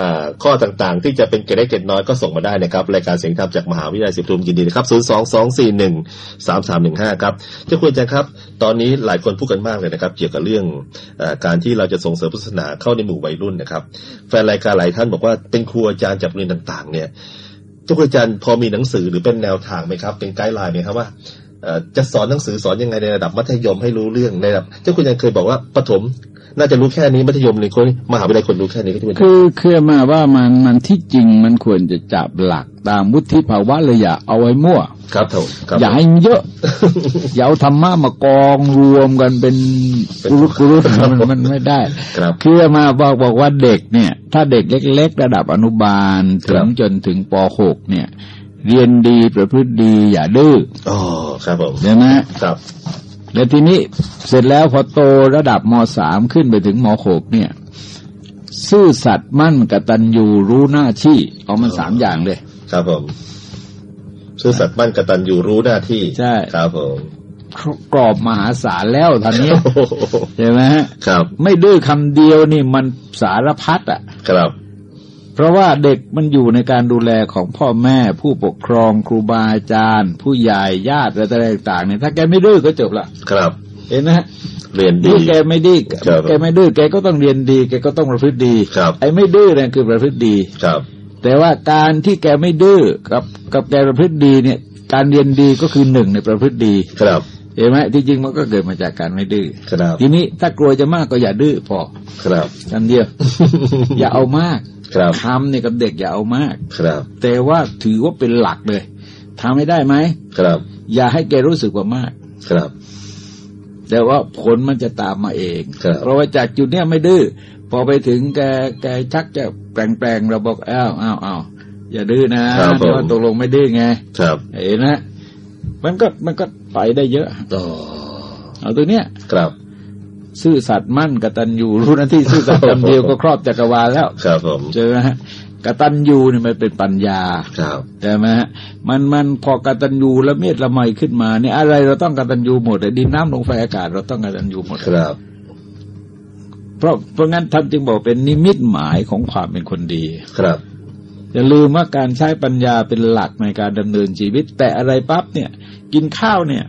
อ่าข้อต่างๆ ที่จะเป็นเกร็ดเล็กเกร็ดน้อยก็ส่งมาได้นะครับรายการเสียงธรรมจากมหาวิทยาลัยศิริปทุมยินดีนะครับ0 2 2 4 1 3 3 1 5ครับเจ้าคุณอาจารย์ครับ ตอนนี้หลายคนพูดกันมากเลยนะครับ เกี่ยวกับเรื่องอาการที่เราจะส่งเสริมพุทธศาสนาเข้าในหมู่วัยรุ่นนะครับ แฟนรายการหลายท่านบอกว่าเป็นครูอาจารย์จากโรงเรียนต่าง ๆ เนี่ย ทุกอาจารย์พอมีหนังสือหรือเป็นแนวทางไหมครับ เป็นไกด์ไลน์ไหมครับว่า จะสอนหนังสือสอนยังไงในระดับมัธยมให้รู้เรื่องในระดับเจ้าคุณอาจารย์เคยบอกว่าประถมน่าจะรู้แค่นี้มัธยมเลยคนมหาวิทยาลัยคนรู้แค่นี้ก็ที่มันคือคือมาว่ามันมันที่จริงมันควรจะจับหลักตามวุฒิภาวะเลยอย่าเอาไว้มั่ว ครับผมครับอย่าให้เยอะ อย่าเอาธรรมะมากองรวมกันเป็นเป็นกุรุกุรุมันมันไม่ได้ครับคือมาบอกบอกว่าเด็กเนี่ย ถ้าเด็กเล็ก ๆ ระดับอนุบาลครัถึบงจนถึงป .6 เนี่ย เรียนดีประพฤติดีอย่าดื้ออ๋อครับผมใช่ไหมครับ แล้วทีนี้เสร็จแล้วพอโตระดับมสามขึ้นไปถึงมหกเนี่ยซื่อสัตย์มั่นกตัญญูรู้หน้าที่เอามันสามอย่างเลย ครับผมซื่อสัตย์มั่นกตัญญูรู้หน้าที่ใช่ครับผมกรอบมหาศาลแล้วตอนนี้โอ้โหใช่ไหมฮะครับ ไม่ดื้อคำเดียวนี่มันสารพัดอะ ครับ เพราะว่าเด็กมันอยู่ในการดูแลของพ่อแม่ ผู้ปกครอง ครูบาอาจารย์ ผู้ใหญ่ญาติอะไรต่างๆเนี่ยถ้าแกไม่ดื้อก็จบละครับ เห็นไหมฮะเรียนดีนี่แกไม่ดื้อครับแกไม่ดื้อแกก็ต้องเรียนดีแกก็ต้องประพฤติดีครับไอ้ไม่ดื้อเนี่ยคือประพฤติดีครับ แต่ว่าการที่แกไม่ดื้อกับกับแกประพฤติดีเนี่ย การเรียนดีก็คือหนึ่งในประพฤติดีครับ เห็นไหมที่จริงมันก็เกิดมาจากการไม่ดื้อครับทีนี้ถ้ากลัวจะมากก็อย่าดื้อพอครับกันเดียวอย่าเอามากครับคำเนี่ยกับเด็กอย่าเอามากครับ แต่ว่าถือว่าเป็นหลักเลยทำไม่ได้ไหมครับ อย่าให้แกรู้สึกว่ามากครับ แต่ว่าผลมันจะตามมาเองครับเพราะว่าจากจุดเนี้ยไม่ดื้อพอไปถึงแกแกชักจะแปลงๆเราบอกอ้าวอ้าวอ้าวอย่าดื้อนะครับผมเดี๋ยวตกลงไม่ดื้อไงครับเห็นนะ มันก็มันก็ไปได้เยอะต่อเอาตัวเนี้ยครับ ซื่อสัตย์มั่นกตัญญูรู้หน้าที่ซื่อสัตย์คำเดียวก็ครอบจักรวาลแล้ว ครับผมใช่ไหมฮะกตัญญูนี่มันเป็นปัญญาครับใช่ไหมฮะมันมันพอกตัญญูละเมียดละไมขึ้นมาเนี่ยอะไรเราต้องกตัญญูหมดเลยดินน้ำลมไฟอากาศเราต้องกตัญญูหมดครับ เพราะเพราะงั้นท่านจึงบอกเป็นนิมิตหมายของความเป็นคนดีครับ อย่าลืมว่าการใช้ปัญญาเป็นหลักในการดำเนินชีวิต แต่อะไรปั๊บเนี่ย กินข้าวเนี่ย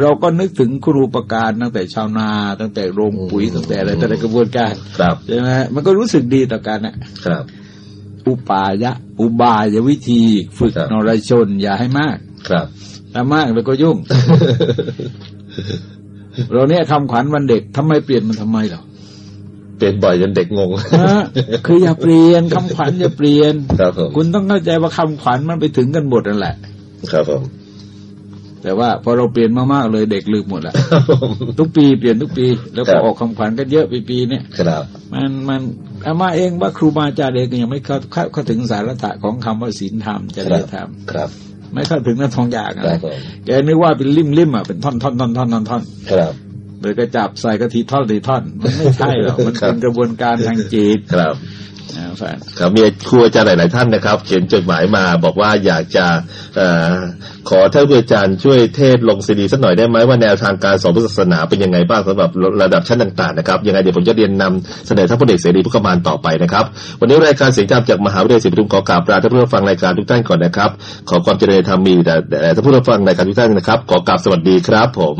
เราก็นึกถึงครูประการตั้งแต่ชาวนา ตั้งแต่โรงปุ๋ยตั้งแต่อะไรแต่ละกระบวนการครับใช่ไหมมันก็รู้สึกดีต่อกันน่ะครับอุปายะ อุบายวิธีฝึกครับนรชน อย่าให้มาก ครับถ้ามากแล้วก็ยุ่ง เราเนี่ยคำขวัญวันเด็กทำไมเปลี่ยนมันทำไมเหรอ เปลี่ยนบ่อยจนเด็กงงฮะคืออย่าเปลี่ยนคำขวัญอย่าเปลี่ยนครับผมคุณต้องเข้าใจว่าคำขวัญมันไปถึงกันหมดนั่นแหละ ครับผมแต่ว่าพอเราเปลี่ยนมากๆเลยเด็กลืมหมดละครับผมทุกปีเปลี่ยนทุกปี แล้วครัก็บออกคำขวัญกันเยอะปีปีๆเนี่ยครับมันมันอามาเองว่าครูบาอาจารย์เองก็ยังไม่เข้าเข้าเข้าถึงสาระของคำว่าศีลธรรมจริยธรรมครับ ไม่เข้าถึงนั่นทองอย่างอะคไรรับผมแกนึกว่าเป็นริมริมๆอะเป็นท่อนท่อนท่อนท่อนท่อนท่อนครับ เลยก็จับใส่กะทิท่อนทีท่อนมันไม่ใช่หรอกมันครับเป็นกระบวนการทางจิตครับนะแฟนครับมีครูอาจารย์หลาย ๆ ท่านนะครับ เขียนจดหมายมาบอกว่าอยากจะเออขอท่านผู้อาจารย์ช่วยเทศน์ลงซีดีสักหน่อยได้ไหมว่าแนวทางการสอนพุทธศาสนาเป็นยังไงบ้างสำหรับระดับชั้นต่าง ๆ นะครับยังไงเดี๋ยวผมจะเรียนนำเสนอท่านพลเอกเสรีพุกมานต่อไปนะครับ วันนี้รายการเสียงจำจากมหาวิทยาลัยศรีปทุมขอกราบลาท่านผู้ฟังรายการทุกท่านก่อนนะครับ ขอความเจริญธรรมมีแต่แต่ท่านผู้ฟังรายการทุกท่านนะครับ ขอกราบสวัสดีครับ ผม